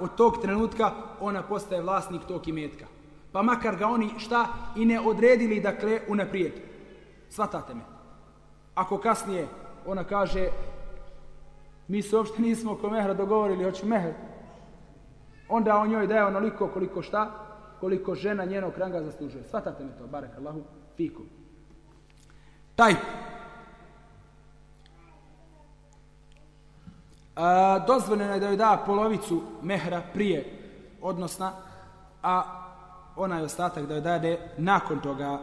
od tog trenutka ona postaje vlasnik tog imetka. Pa makar ga oni šta i ne odredili, dakle, unaprijed. Svatate me. Ako kasnije ona kaže, mi se uopšte nismo oko mehra dogovorili, hoću mehr, onda on njoj daje onoliko koliko šta, koliko žena njenog ranga zaslužuje. Svatate me to, barek Allahu, fiku. Taj A, dozvoljeno je da joj da polovicu mehra prije odnosna, a onaj ostatak da joj dade nakon toga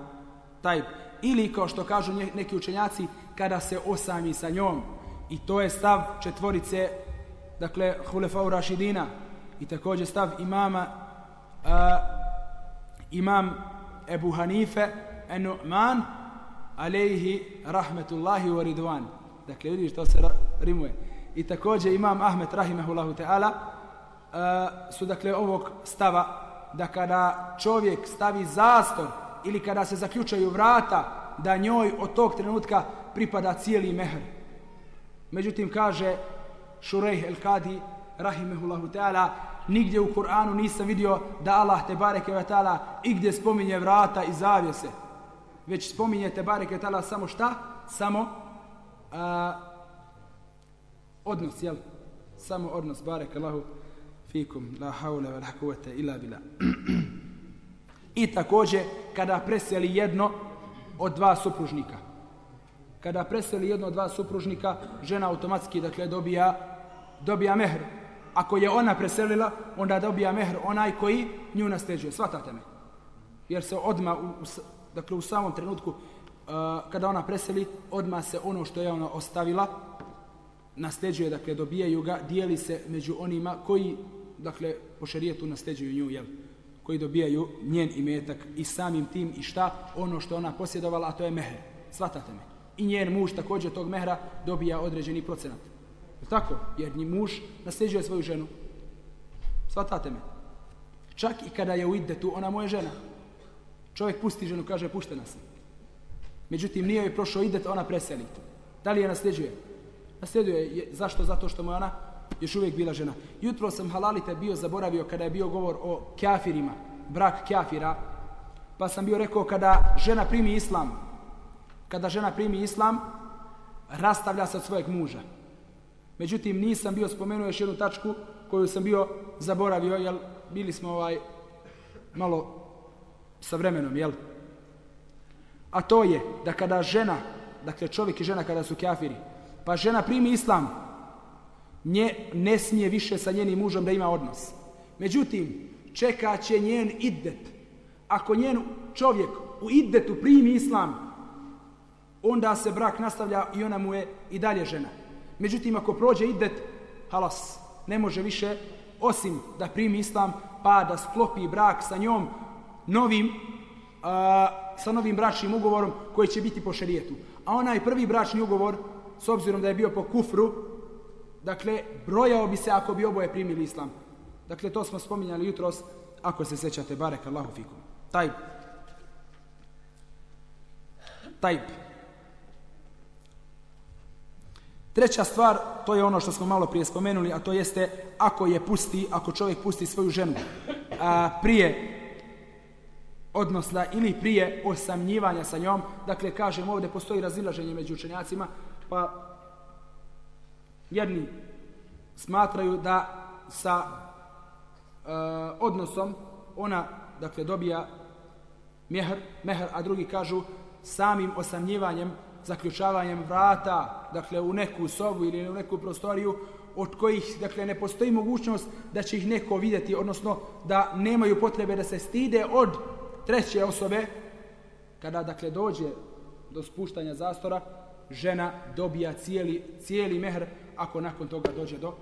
taj ili kao što kažu neki učenjaci kada se osami sa njom i to je stav četvorice dakle Hulefa Rašidina i također stav imama a, imam Ebu Hanife Enu'man alejhi rahmetullahi wa ridwan dakle vidiš to se rimuje i također imam Ahmed rahimehullahu ta'ala uh, su dakle ovog stava da kada čovjek stavi zastor ili kada se zaključaju vrata da njoj od tog trenutka pripada cijeli mehr. Međutim kaže Šurejh el Kadi rahimehullahu ta'ala nigdje u Kur'anu nisam vidio da Allah te bareke ve ta'ala igdje spominje vrata i zavjese. Već spominje te bareke ta'ala samo šta? Samo a, odnos, jel? Samo odnos, bareke Allahu fikum, la haula la kuvete, ila bila. I takođe kada preseli jedno od dva supružnika. Kada preseli jedno od dva supružnika, žena automatski, dakle, dobija, dobija mehr. Ako je ona preselila, onda dobija mehr onaj koji nju nasteđuje. Svatate me. Jer se odma u, u, dakle, u samom trenutku, uh, kada ona preseli, odma se ono što je ona ostavila, nasteđuje, dakle, dobijaju ga, dijeli se među onima koji, dakle, po šarijetu nasteđuju nju, jel? koji dobijaju njen imetak i samim tim i šta, ono što ona posjedovala, a to je meher. Svatate me. I njen muž također tog mehra dobija određeni procenat. Je tako? Jer ni muž nasljeđuje svoju ženu. Svatate me. Čak i kada je u tu ona moja žena. Čovjek pusti ženu, kaže, puštena sam. Međutim, nije joj prošao idet, ona preseli. Da li je nasljeđuje? Nasljeđuje. je, zašto? Zato što mu ona još uvijek bila žena. Jutro sam halalite bio zaboravio kada je bio govor o kafirima, brak kafira, pa sam bio rekao kada žena primi islam, kada žena primi islam, rastavlja se od svojeg muža. Međutim, nisam bio spomenuo još jednu tačku koju sam bio zaboravio, jer bili smo ovaj malo sa vremenom, jel? A to je da kada žena, dakle čovjek i žena kada su kafiri, pa žena primi islam, nje ne smije više sa njenim mužom da ima odnos. Međutim, čeka će njen iddet. Ako njen čovjek u iddetu primi islam, onda se brak nastavlja i ona mu je i dalje žena. Međutim, ako prođe idet, halas, ne može više, osim da primi islam, pa da sklopi brak sa njom novim, a, sa novim bračnim ugovorom koji će biti po šerijetu. A onaj prvi bračni ugovor s obzirom da je bio po kufru, dakle, brojao bi se ako bi oboje primili islam. Dakle, to smo spominjali jutros, ako se sećate, barek Allahu fikum. Taj. Taj. Treća stvar, to je ono što smo malo prije spomenuli, a to jeste ako je pusti, ako čovjek pusti svoju ženu a, prije odnosla ili prije osamnjivanja sa njom, dakle kažem ovdje postoji razilaženje među učenjacima, pa jedni smatraju da sa e, odnosom ona dakle dobija mehr, mehr, a drugi kažu samim osamnjivanjem, zaključavanjem vrata, dakle u neku sobu ili u neku prostoriju, od kojih dakle ne postoji mogućnost da će ih neko vidjeti, odnosno da nemaju potrebe da se stide od treće osobe, kada dakle dođe do spuštanja zastora, žena dobija cijeli, cijeli mehr ako nakon toga dođe do,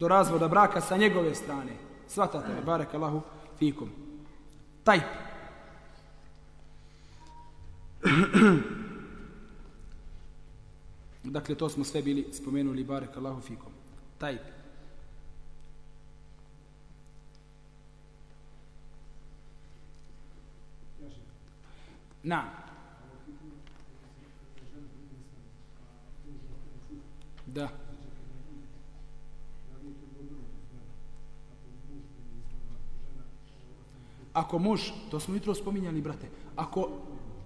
do razvoda braka sa njegove strane. Svatate, barek Allahu fikum. Tajp. dakle, to smo sve bili spomenuli, barek Allahu fikum. Taj. Na. Da. Ako muž, to smo jutro spominjali, brate, ako,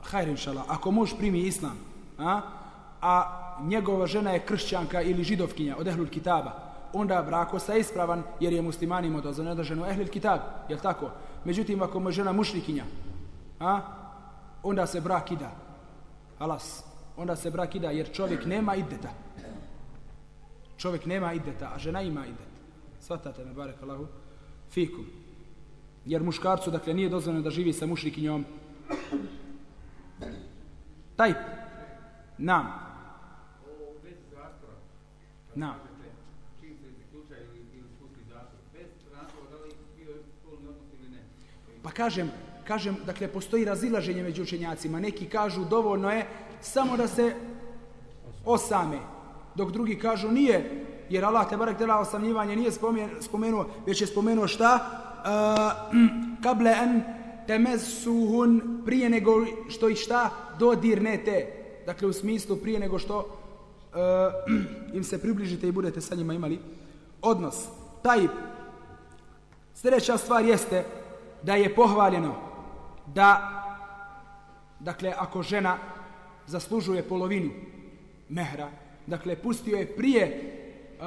hajr inšala, ako muž primi islam, a, a njegova žena je kršćanka ili židovkinja od ehlul kitaba, onda brak ostaje ispravan jer je muslimanima dozvoljeno da ženu ehlul kitab, je tako? Međutim, ako mu žena mušrikinja, a, onda se brak ida. Alas, onda se brak ida jer čovjek nema ideta. Čovjek nema ideta, a žena ima idet. Svatate me, barek Allahu, fikum. Jer muškarcu, dakle, nije dozvoljeno da živi sa mušrikinjom. Taj. Nam. Nam. Pa kažem, kažem, dakle, postoji razilaženje među učenjacima. Neki kažu dovoljno je samo da se osame, dok drugi kažu nije, jer Allah te barek dela osamljivanje nije spomenuo, već je spomenuo šta? kable en temesuhun prije nego što i šta dodirnete. Dakle, u smislu prije nego što uh, im se približite i budete sa njima imali odnos. Taj sljedeća stvar jeste da je pohvaljeno da dakle, ako žena zaslužuje polovinu mehra, dakle, pustio je prije uh,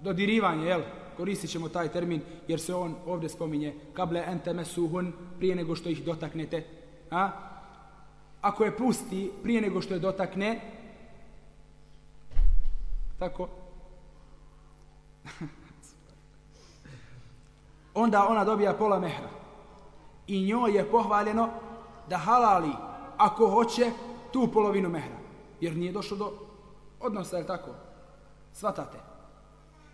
dodirivanje, jel? koristit ćemo taj termin jer se on ovdje spominje kable entemesuhun prije nego što ih dotaknete. A? Ako je pusti prije nego što je dotakne, tako, onda ona dobija pola mehra. I njoj je pohvaljeno da halali ako hoće tu polovinu mehra. Jer nije došlo do odnosa, je tako? Svatate.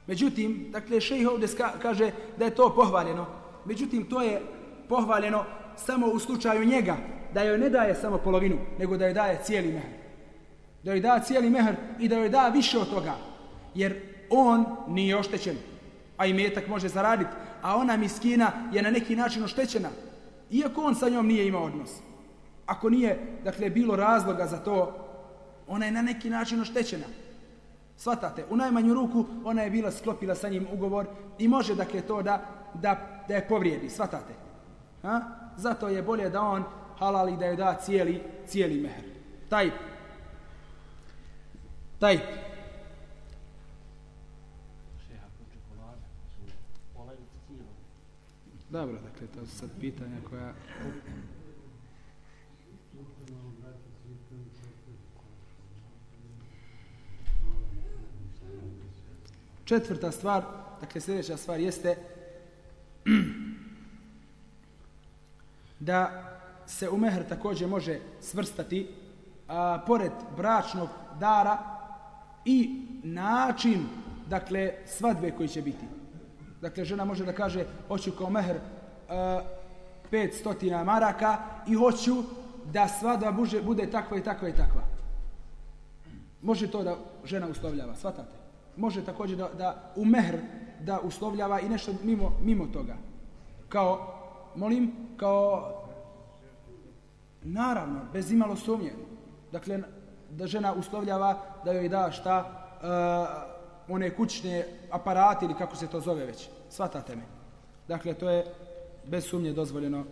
Međutim, dakle, šejh ovdje kaže da je to pohvaljeno. Međutim, to je pohvaljeno samo u slučaju njega, da joj ne daje samo polovinu, nego da joj daje cijeli mehr. Da joj da cijeli mehr i da joj da više od toga. Jer on nije oštećen, a i metak može zaraditi, a ona miskina je na neki način oštećena, iako on sa njom nije imao odnos. Ako nije, dakle, bilo razloga za to, ona je na neki način oštećena. Svatate, u najmanju ruku ona je bila sklopila sa njim ugovor i može dakle to da, da, da je povrijedi. Svatate. Ha? Zato je bolje da on halal i da joj da cijeli, cijeli mehr. Taj. Taj. Dobro, dakle, to su sad pitanja koja Četvrta stvar, dakle sljedeća stvar jeste da se u mehr također može svrstati a, pored bračnog dara i način dakle svadbe koji će biti. Dakle, žena može da kaže hoću kao mehr a, 500 maraka i hoću da svadba bude, bude takva i takva i takva. Može to da žena uslovljava, svatate? može također da, da u mehr da uslovljava i nešto mimo, mimo toga. Kao, molim, kao, naravno, bez imalo sumnje. Dakle, da žena uslovljava da joj da šta uh, one kućne aparate ili kako se to zove već. Svatate me. Dakle, to je bez sumnje dozvoljeno.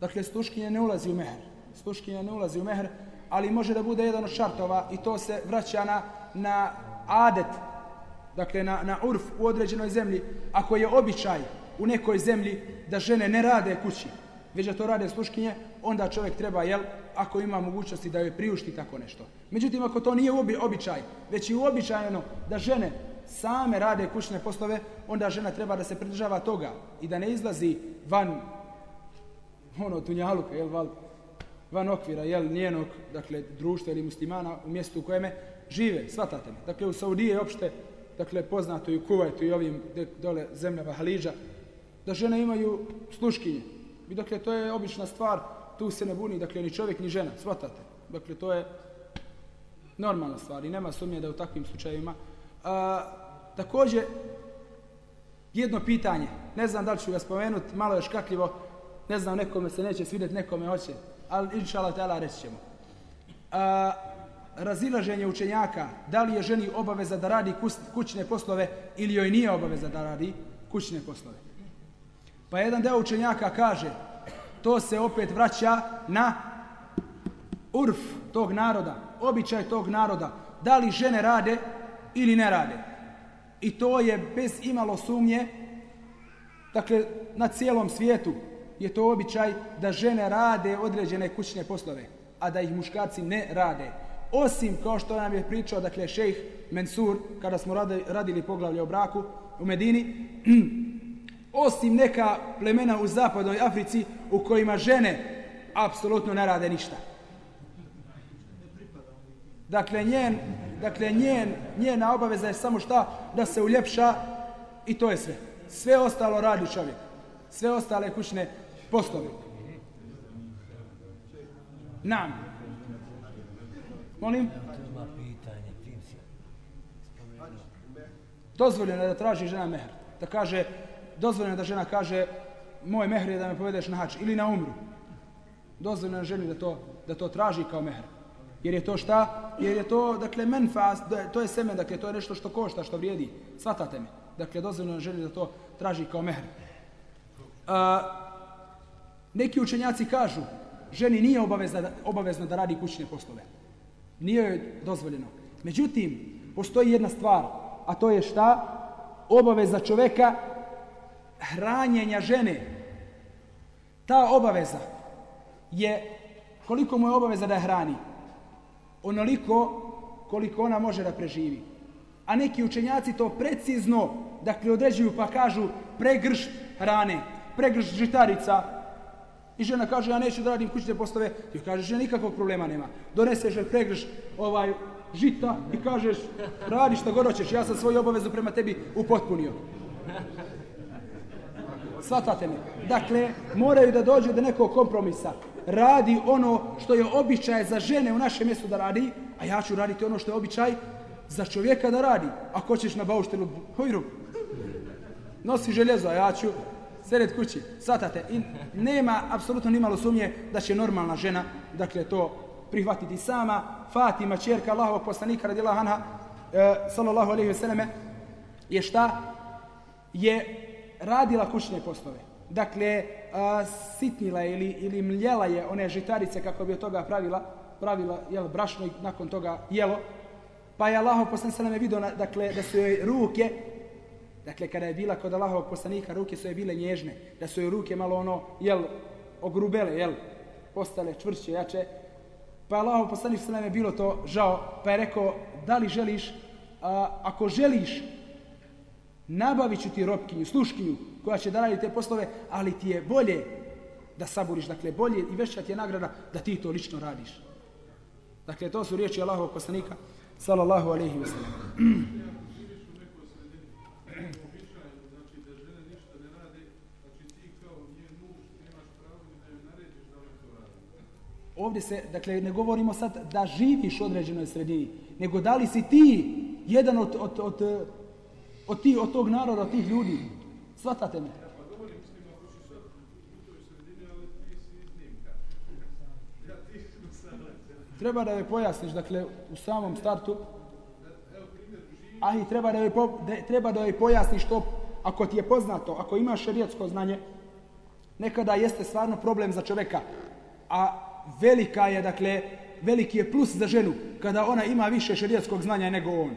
Dakle, stuškinje ne ulazi u mehr. Stuškinje ne ulazi u mehr, ali može da bude jedan od šartova i to se vraća na, na adet, dakle na, na urf u određenoj zemlji, ako je običaj u nekoj zemlji da žene ne rade kući, već da to rade sluškinje, onda čovjek treba, jel, ako ima mogućnosti da joj priušti tako nešto. Međutim, ako to nije obi, običaj, već i uobičajeno da žene same rade kućne poslove, onda žena treba da se pridržava toga i da ne izlazi van ono tunjaluka, jel, val, van okvira, jel, njenog, dakle, društva ili muslimana u mjestu u kojeme žive, svatate me. Dakle, u Saudije je opšte, dakle, poznato i u Kuvajtu i ovim dole zemljama Haliđa, da žene imaju sluškinje. I dakle, to je obična stvar, tu se ne buni, dakle, ni čovjek, ni žena, svatate. Dakle, to je normalna stvar i nema sumnje da u takvim slučajevima. A, također, jedno pitanje, ne znam da li ću ga spomenuti, malo je škakljivo, ne znam, nekome se neće svidjeti, nekome hoće, ali inša Allah, reći ćemo. A, razilaženje učenjaka, da li je ženi obaveza da radi kućne poslove ili joj nije obaveza da radi kućne poslove. Pa jedan deo učenjaka kaže, to se opet vraća na urf tog naroda, običaj tog naroda, da li žene rade ili ne rade. I to je bez imalo sumnje, dakle, na cijelom svijetu je to običaj da žene rade određene kućne poslove, a da ih muškarci ne rade. Osim, kao što nam je pričao, dakle, šejh Mensur, kada smo radili poglavlje o braku u Medini, osim neka plemena u zapadnoj Africi u kojima žene apsolutno ne rade ništa. Dakle, njen, dakle njen, njena obaveza je samo šta? Da se uljepša i to je sve. Sve ostalo radi čovjek. Sve ostale kućne poslove. Nam. Molim? Dozvoljeno je da traži žena mehr. Da kaže, dozvoljeno da žena kaže, moj mehr je da me povedeš na hač ili na umru. Dozvoljeno je ženi da to, da to traži kao mehr. Jer je to šta? Jer je to, dakle, menfas, to je seme, dakle, to je nešto što košta, što vrijedi. Svatate me. Dakle, dozvoljeno je ženi da to traži kao mehr. A, neki učenjaci kažu, ženi nije obavezna, obavezno da radi kućne poslove. Nije joj dozvoljeno. Međutim, postoji jedna stvar, a to je šta? Obaveza čoveka hranjenja žene. Ta obaveza je koliko mu je obaveza da je hrani? Onoliko koliko ona može da preživi. A neki učenjaci to precizno dakle određuju pa kažu pregršt hrane, pregršt žitarica, I žena kaže, ja neću da radim kućne postave. Ti kažeš, ja nikakvog problema nema. Doneseš, pregrš ovaj žita i kažeš, radi šta god hoćeš, ja sam svoju obavezu prema tebi upotpunio. Svatate me. Dakle, moraju da dođu do nekog kompromisa. Radi ono što je običaj za žene u našem mjestu da radi, a ja ću raditi ono što je običaj za čovjeka da radi. Ako ćeš na bauštelu, hojru, nosi željezo, a ja ću sred kući, svatate, i nema apsolutno nimalo sumnje da će normalna žena, dakle, to prihvatiti sama. Fatima, čerka Allahovog poslanika, radila Hanha, anha, e, sallallahu alaihi ve selleme, je šta? Je radila kućne poslove. Dakle, a, sitnila je ili, ili mljela je one žitarice kako bi od toga pravila, pravila jel, brašno i nakon toga jelo. Pa je Allahov poslanik sallallahu je vidio, dakle, da su joj ruke Dakle, kada je bila kod Allahovog poslanika, ruke su je bile nježne, da su joj ruke malo ono, jel, ogrubele, jel, postale čvršće, jače. Pa Allahov poslanik sa je bilo to žao, pa je rekao, da li želiš, a, ako želiš, nabavit ću ti robkinju, sluškinju, koja će da radi te poslove, ali ti je bolje da saburiš, dakle, bolje i veća ti je nagrada da ti to lično radiš. Dakle, to su riječi Allahovog poslanika, sallallahu alaihi wa sallam. Ovdje se, dakle, ne govorimo sad da živiš u određenoj sredini, nego da li si ti jedan od, od, od, od, ti, od tog naroda, od tih ljudi. Svatate me. Treba da joj pojasniš, dakle, u samom startu, Ahi, treba da joj, po, da, treba da joj pojasniš to, ako ti je poznato, ako imaš šerijatsko znanje, nekada jeste stvarno problem za čoveka, a velika je, dakle, veliki je plus za ženu, kada ona ima više šerijatskog znanja nego on.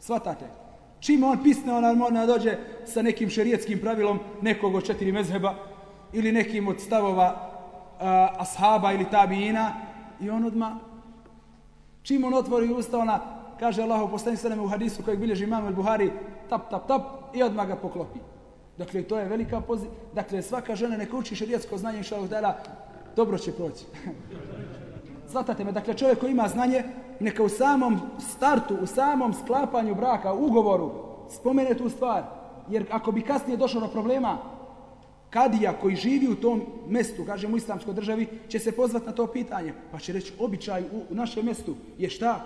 Svatate? Čim on pisne, ona mora dođe sa nekim šerijetskim pravilom nekog od četiri mezheba ili nekim od stavova uh, ashaba ili tabijina i on odma čim on otvori usta, ona kaže Allahu postani sveme u hadisu kojeg bilježi imam al-Buhari, tap, tap, tap i odmah ga poklopi. Dakle, to je velika pozi... Dakle, svaka žena neka uči šerijatsko znanje, inša Allah, dobro će proći. Svatate me, dakle, čovjek koji ima znanje, neka u samom startu, u samom sklapanju braka, ugovoru, spomene tu stvar. Jer ako bi kasnije došlo do problema, kadija koji živi u tom mestu, kažemo u islamskoj državi, će se pozvati na to pitanje. Pa će reći, običaj u, u našem mestu je šta?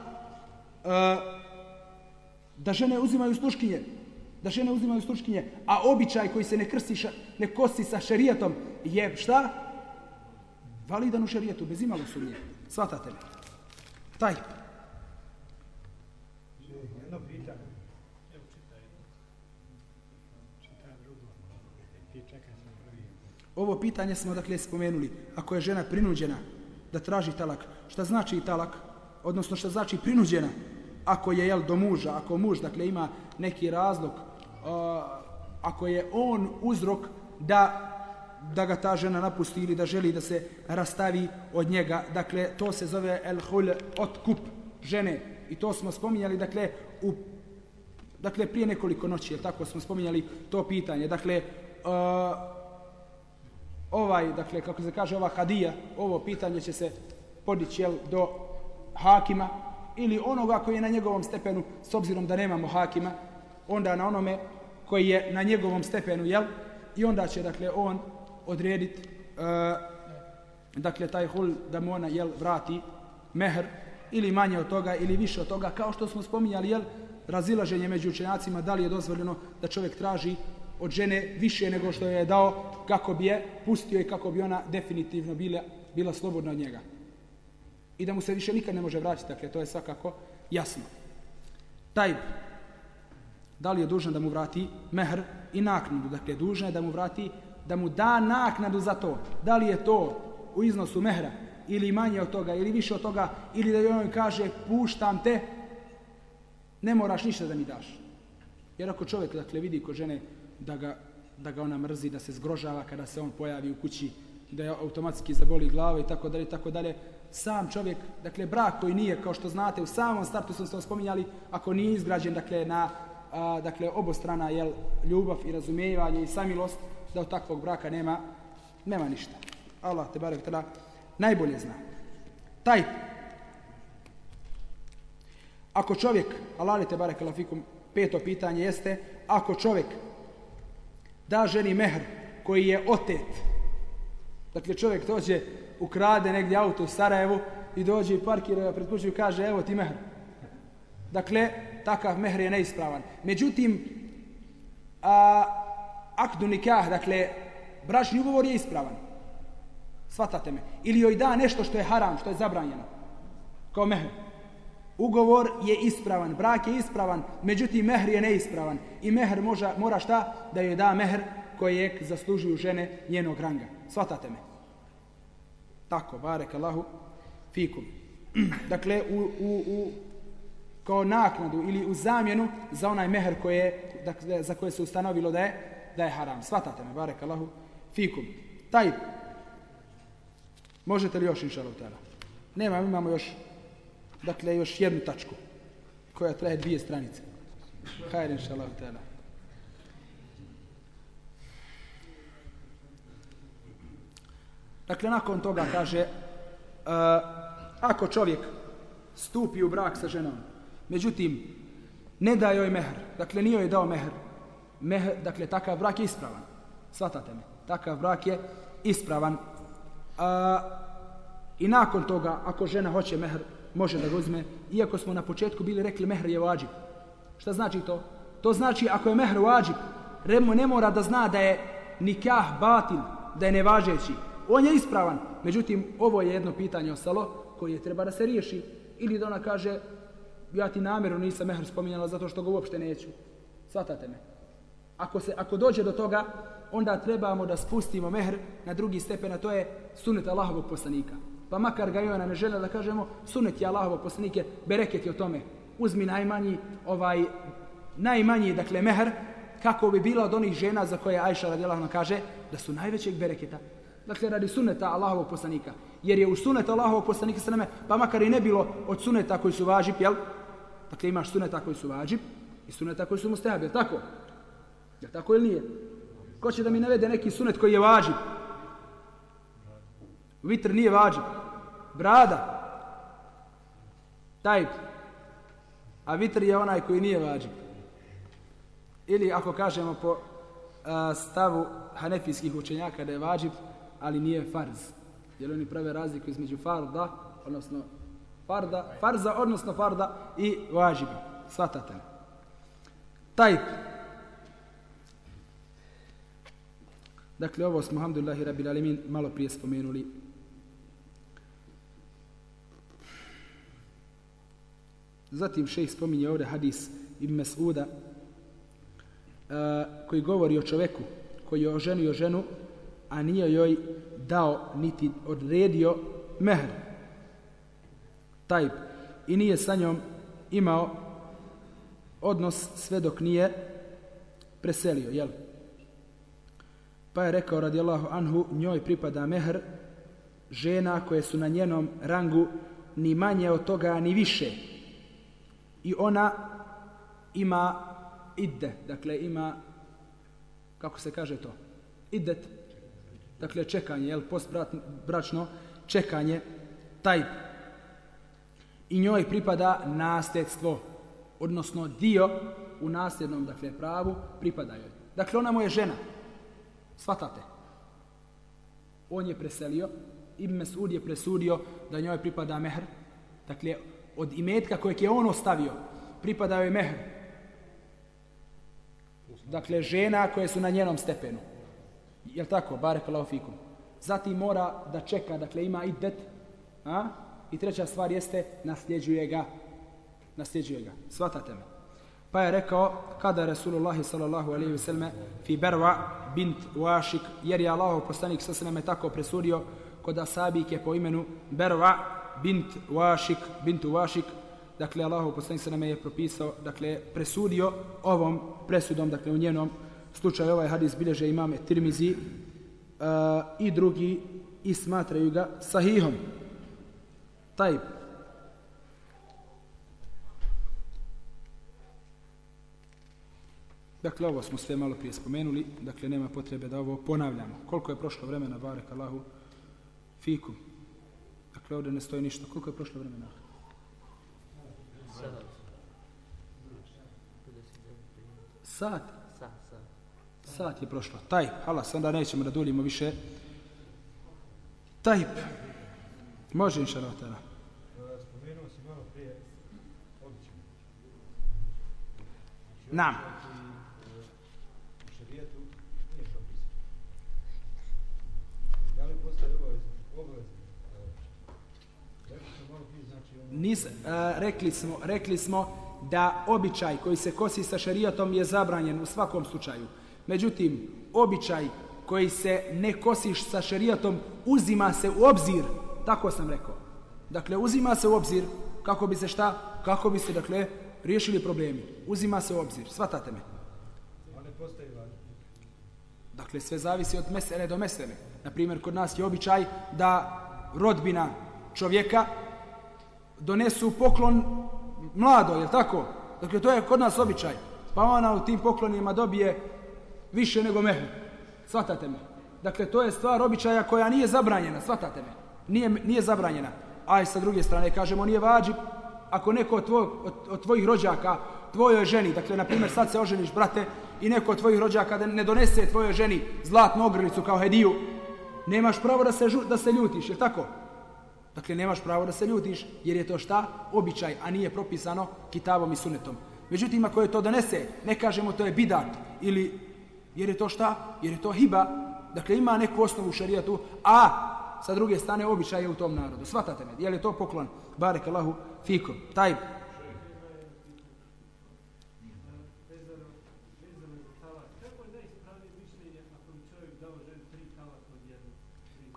E, da žene uzimaju sluškinje. Da žene uzimaju sluškinje. A običaj koji se ne krsti, ša, ne kosi sa šerijetom je šta? Validan u šerijetu, bez imalo sumnje. Svatate li? Taj.
Jedno pitanje. Evo čitaj. Čitaj drugo. Ti čekaj sam prvi.
Ovo pitanje smo dakle spomenuli. Ako je žena prinuđena da traži talak, šta znači talak? Odnosno šta znači prinuđena? Ako je jel do muža, ako muž dakle ima neki razlog, uh, ako je on uzrok da da ga ta žena napusti ili da želi da se rastavi od njega. Dakle, to se zove el hul otkup žene. I to smo spominjali, dakle, u dakle prije nekoliko noći, je tako smo spominjali to pitanje. Dakle, uh, ovaj, dakle, kako se kaže, ova hadija, ovo pitanje će se podići jel, do hakima ili onoga koji je na njegovom stepenu, s obzirom da nemamo hakima, onda na onome koji je na njegovom stepenu, jel? I onda će, dakle, on odrediti uh, eh, dakle taj hul da mu ona jel vrati mehr ili manje od toga ili više od toga kao što smo spominjali jel razilaženje među učenjacima da li je dozvoljeno da čovjek traži od žene više nego što je dao kako bi je pustio i kako bi ona definitivno bila, bila slobodna od njega. I da mu se više nikad ne može vratiti, dakle to je svakako jasno. Taj da li je dužan da mu vrati mehr i naknadu, dakle dužan je da mu vrati da mu da naknadu za to. Da li je to u iznosu mehra ili manje od toga ili više od toga ili da joj kaže puštam te ne moraš ništa da mi daš. Jer ako čovjek dakle vidi kod žene da ga, da ga ona mrzi, da se zgrožava kada se on pojavi u kući, da je automatski zaboli glava i tako dalje, tako dalje, sam čovjek, dakle brak koji nije, kao što znate, u samom startu smo se spominjali, ako nije izgrađen, dakle, na a, dakle, obostrana jel, ljubav i razumijevanje i samilost, da od takvog braka nema, nema ništa. Allah te barek tada najbolje zna. Taj Ako čovjek, Allah te barek alafikum, peto pitanje jeste, ako čovjek da ženi mehr koji je otet, dakle čovjek dođe, ukrade negdje auto u Sarajevu i dođe i parkira ga pred kuću i kaže, evo ti mehr. Dakle, takav mehr je neispravan. Međutim, a, akdu nikah, dakle, bračni ugovor je ispravan. Svatate me. Ili joj da nešto što je haram, što je zabranjeno. Kao mehr. Ugovor je ispravan, brak je ispravan, međutim mehr je neispravan. I mehr moža, mora šta? Da joj da mehr kojeg zaslužuju žene njenog ranga. Svatate me. Tako, barek Allahu, fikum. dakle, u, u, u, kao naknadu ili u zamjenu za onaj mehr koje, dakle, za koje se ustanovilo da je da je haram. Svatate me, barek Allahu, fikum. Taj, možete li još inša Allah Nema, imamo još, dakle, još jednu tačku, koja traje dvije stranice. Hajde, inša Allah Dakle, nakon toga kaže, uh, ako čovjek stupi u brak sa ženom, međutim, ne da joj mehr, dakle, nije joj dao mehr, mehr dakle, takav brak je ispravan. Svatate me. Takav brak je ispravan. A, I nakon toga, ako žena hoće mehr, može da ga uzme. Iako smo na početku bili rekli mehr je vađib. Šta znači to? To znači ako je mehr vađib, Remo ne mora da zna da je nikah batil, da je nevažeći. On je ispravan. Međutim, ovo je jedno pitanje ostalo koje treba da se riješi. Ili da ona kaže, ja ti namjerno nisam mehr spominjala zato što ga uopšte neću. Svatate me. Ako, se, ako dođe do toga, onda trebamo da spustimo mehr na drugi stepen, a to je sunet Allahovog poslanika. Pa makar ga Jovana ona ne žele da kažemo, sunet je Allahovog poslanike, bereket je o tome. Uzmi najmanji, ovaj, najmanji, dakle, mehr, kako bi bila od onih žena za koje Ajša radijalahno kaže da su najvećeg bereketa. Dakle, radi suneta Allahovog poslanika. Jer je u suneta Allahovog poslanika sa nama, pa makar i ne bilo od suneta koji su važib, jel? Dakle, imaš suneta koji su važib i suneta koji su mustahab, jel tako? Jel tako ili nije? Ko će da mi navede neki sunet koji je važib? Vitr nije važib. Brada. Taj. A vitr je onaj koji nije važib. Ili ako kažemo po a, stavu hanefijskih učenjaka da je vađib, ali nije farz. Jer oni prave razliku između farda, odnosno farda, farza, odnosno farda i vađiba. Svatate. Tajp. Dakle, ovo smo, alhamdulillahi, rabbil alimin, malo prije spomenuli. Zatim šejh spominje ovdje hadis Ibn Mas'uda, e, koji govori o čoveku koji je oženio ženu, a nije joj dao niti odredio mehr. Taj i nije sa njom imao odnos sve dok nije preselio, jel? Pa je rekao radijallahu anhu, njoj pripada mehr žena koje su na njenom rangu ni manje od toga, ni više. I ona ima idde, dakle ima, kako se kaže to, iddet, dakle čekanje, jel, postbračno čekanje, taj i njoj pripada nasljedstvo, odnosno dio u nasljednom, dakle, pravu pripada joj. Dakle, ona mu je žena, shvatate. On je preselio, Ibn Mesud je presudio da njoj pripada mehr, dakle, od imetka kojeg je on ostavio, pripada joj mehr, dakle žena koje su na njenom stepenu. Je tako? Barek Allah fikum. Zatim mora da čeka, dakle ima idet. A? I treća stvar jeste nasljeđuje ga. Nasljeđuje ga. Svatate me. Pa je rekao, kada Rasulullah sallallahu alaihi ve selleme fi berwa bint Washik, jer je Allahov poslanik sa sveme tako presudio kod asabike po imenu Berwa bint Washik, bintu Washik, dakle Allahu poslanik se je propisao, dakle presudio ovom presudom, dakle u njenom slučaju ovaj hadis bilježe imame Tirmizi uh, i drugi i smatraju ga sahihom. Taj Dakle, ovo smo sve malo prije spomenuli, dakle, nema potrebe da ovo ponavljamo. Koliko je prošlo vremena, barek Allahu, fikum. Dakle, ovdje ne stoji ništa. Koliko je prošlo vremena? Sat? Sat, sat. Sat je prošlo. Taj, halas, onda nećemo da duljimo više. Taj, može inša Allah.
Spomenuo si malo prije običajno.
Nam.
U šarijetu nije propisano. Da li postoje obavezno? Obavezno. Rekli smo malo prije, znači ono...
Nis, uh, rekli, smo, rekli smo da običaj koji se kosi sa šarijatom je zabranjen u svakom slučaju. Međutim, običaj koji se ne kosiš sa šarijatom uzima se u obzir, tako sam rekao. Dakle, uzima se u obzir kako bi se šta, kako bi se, dakle, riješili problemi. Uzima se u obzir, svatate me.
One.
Dakle, sve zavisi od mesele do mesele. Naprimjer, kod nas je običaj da rodbina čovjeka donesu poklon mlado, je tako? Dakle, to je kod nas običaj. Pa ona u tim poklonima dobije više nego mehnu. Svatate me. Dakle, to je stvar običaja koja nije zabranjena. Svatate me. Nije, nije zabranjena. A sa druge strane, kažemo, nije vađib. Ako neko od, tvoj, od, od tvojih rođaka tvojoj ženi, dakle, na primjer, sad se oženiš, brate, i neko od tvojih rođaka da ne donese tvojoj ženi zlatnu ogrlicu kao hediju, nemaš pravo da se, da se ljutiš, je tako? Dakle, nemaš pravo da se ljutiš, jer je to šta? Običaj, a nije propisano kitabom i sunetom. Međutim, ako je to donese, ne kažemo to je bidat, ili, jer je to šta? Jer je to hiba, dakle, ima neku osnovu u šarijatu, a sa druge strane običaj je u tom narodu. Svatate me, je li to poklon? Barek Allahu fikom. Taj.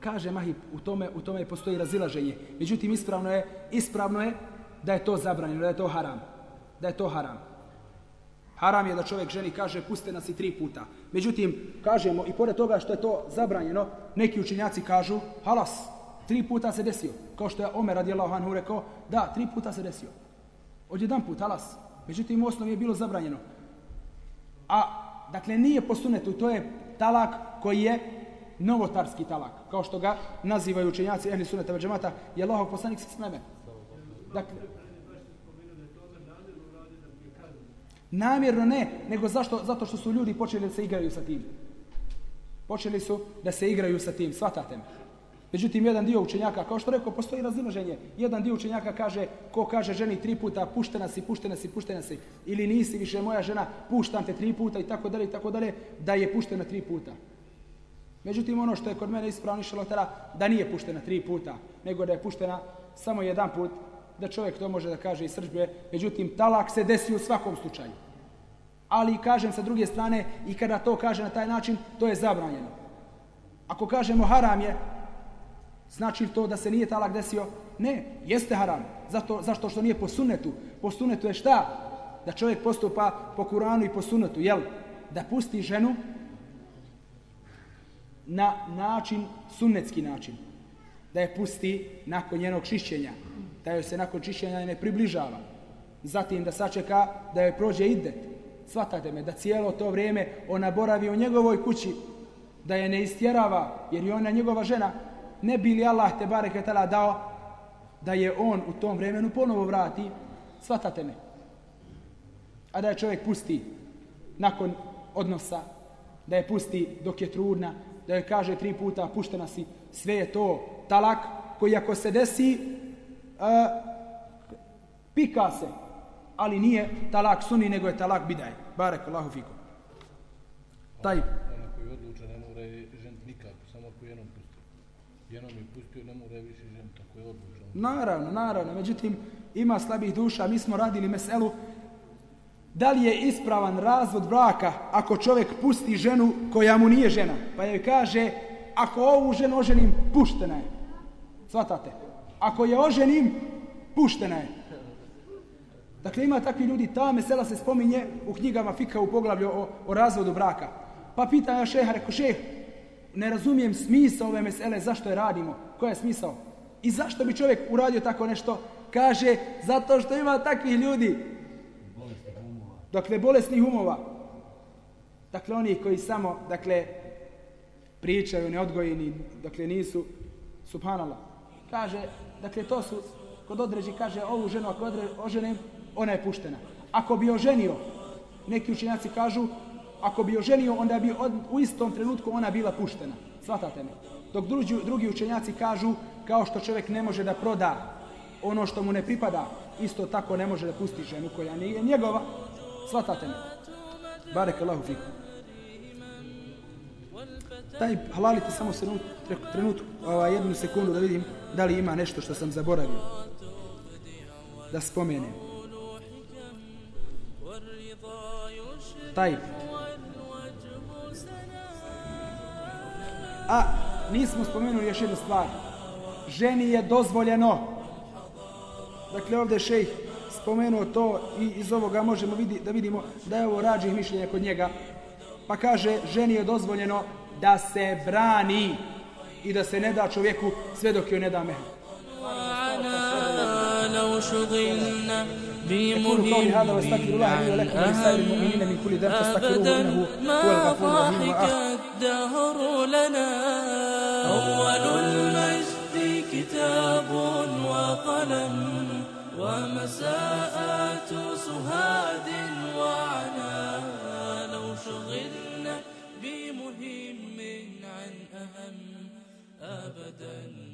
Kaže Mahib, u tome, u tome postoji razilaženje. Međutim, ispravno je, ispravno je da je to zabranjeno, da je to haram. Da je to haram. Haram je da čovjek ženi kaže puste nas i tri puta. Međutim, kažemo i pored toga što je to zabranjeno, neki učinjaci kažu halas, tri puta se desio. Kao što je Omer radijallahu anhu rekao, da, tri puta se desio. Od jedan put, halas. Međutim, u osnovi je bilo zabranjeno. A, dakle, nije po sunetu, to je talak koji je novotarski talak, kao što ga nazivaju učenjaci ehli suneta ve džemata, je Allahov poslanik sa sneme. Dakle, namjerno ne, nego zašto? Zato što su ljudi počeli da se igraju sa tim. Počeli su da se igraju sa tim, svatate me. Međutim, jedan dio učenjaka, kao što rekao, postoji razilaženje. Jedan dio učenjaka kaže, ko kaže ženi tri puta, puštena si, puštena si, puštena si, ili nisi više moja žena, puštam te tri puta i tako dalje i tako dalje, da je puštena tri puta. Međutim, ono što je kod mene ispravno išlo tera, da nije puštena tri puta, nego da je puštena samo jedan put, da čovjek to može da kaže i srđbe. Međutim, talak se desi u svakom slučaju. Ali, kažem sa druge strane, i kada to kaže na taj način, to je zabranjeno. Ako kažemo haram je, znači to da se nije talak desio? Ne, jeste haram. Zato, zašto što nije po sunetu. Po sunetu je šta? Da čovjek postupa po Kuranu i po sunetu, jel? Da pusti ženu na način, sunnetski način. Da je pusti nakon njenog čišćenja. Da joj se nakon čišćenja ne približava. Zatim da sačeka da joj prođe idet. Svatate me, da cijelo to vrijeme ona boravi u njegovoj kući, da je ne istjerava, jer je ona njegova žena, ne bi li Allah te bareke tala dao da je on u tom vremenu ponovo vrati, svatate me. A da je čovjek pusti nakon odnosa, da je pusti dok je trudna, da je kaže tri puta puštena si, sve je to talak koji ako se desi, uh, pika se, ali nije talak suni, nego je talak bidaj. Barek Allahu fiku. Taj.
Ona koji odluča ne mora je žent nikako, samo ako jednom pustio. Jednom je pustio, ne mora više žent, tako je odlučan.
Naravno, naravno. Međutim, ima slabih duša. Mi smo radili meselu da li je ispravan razvod braka ako čovjek pusti ženu koja mu nije žena. Pa joj kaže, ako ovu ženu oženim, puštena je. Svatate. Ako je oženim, puštena je. Dakle, ima takvi ljudi, ta mesela se spominje u knjigama Fika u poglavlju o, o razvodu braka. Pa pita ja šeha, reko šeh, ne razumijem smisao ove mesele, zašto je radimo, koja je smisao? I zašto bi čovjek uradio tako nešto? Kaže, zato što ima takvi ljudi, Dakle, bolesnih umova. Dakle, oni koji samo, dakle, pričaju neodgojeni, dakle, nisu, subhanallah. Kaže, dakle, to su, kod određi, kaže, ovu ženu, ako odre, oženim, ona je puštena. Ako bi oženio, neki učinjaci kažu, ako bi oženio, onda bi od, u istom trenutku ona bila puštena. Svatate me. Dok drugi, drugi učenjaci kažu, kao što čovjek ne može da proda ono što mu ne pripada, isto tako ne može da pusti ženu koja nije njegova, Svatate me. Barek Allahu fiku. Daj, halalite samo se trenutku, ovaj, jednu sekundu da vidim da li ima nešto što sam zaboravio. Da spomenem. Taj. A, nismo spomenuli još jednu stvar. Ženi je dozvoljeno. Dakle, ovdje šejh spomenuo to i iz ovoga možemo vidi, da vidimo da je ovo rađih mišljenja kod njega. Pa kaže, ženi je dozvoljeno da se brani i da se ne da čovjeku sve dok joj ne da mehr.
لو شغلنا
أقول قولي هذا واستغفر الله لي ولكم ولسائر المؤمنين من كل ذنب فاستغفروه إنه هو الغفور الرحيم وآخر
الدهر لنا أول المجد كتاب وقلم ومساءات صهاد وعنا لو شغلنا بمهم عن أهم أبدا.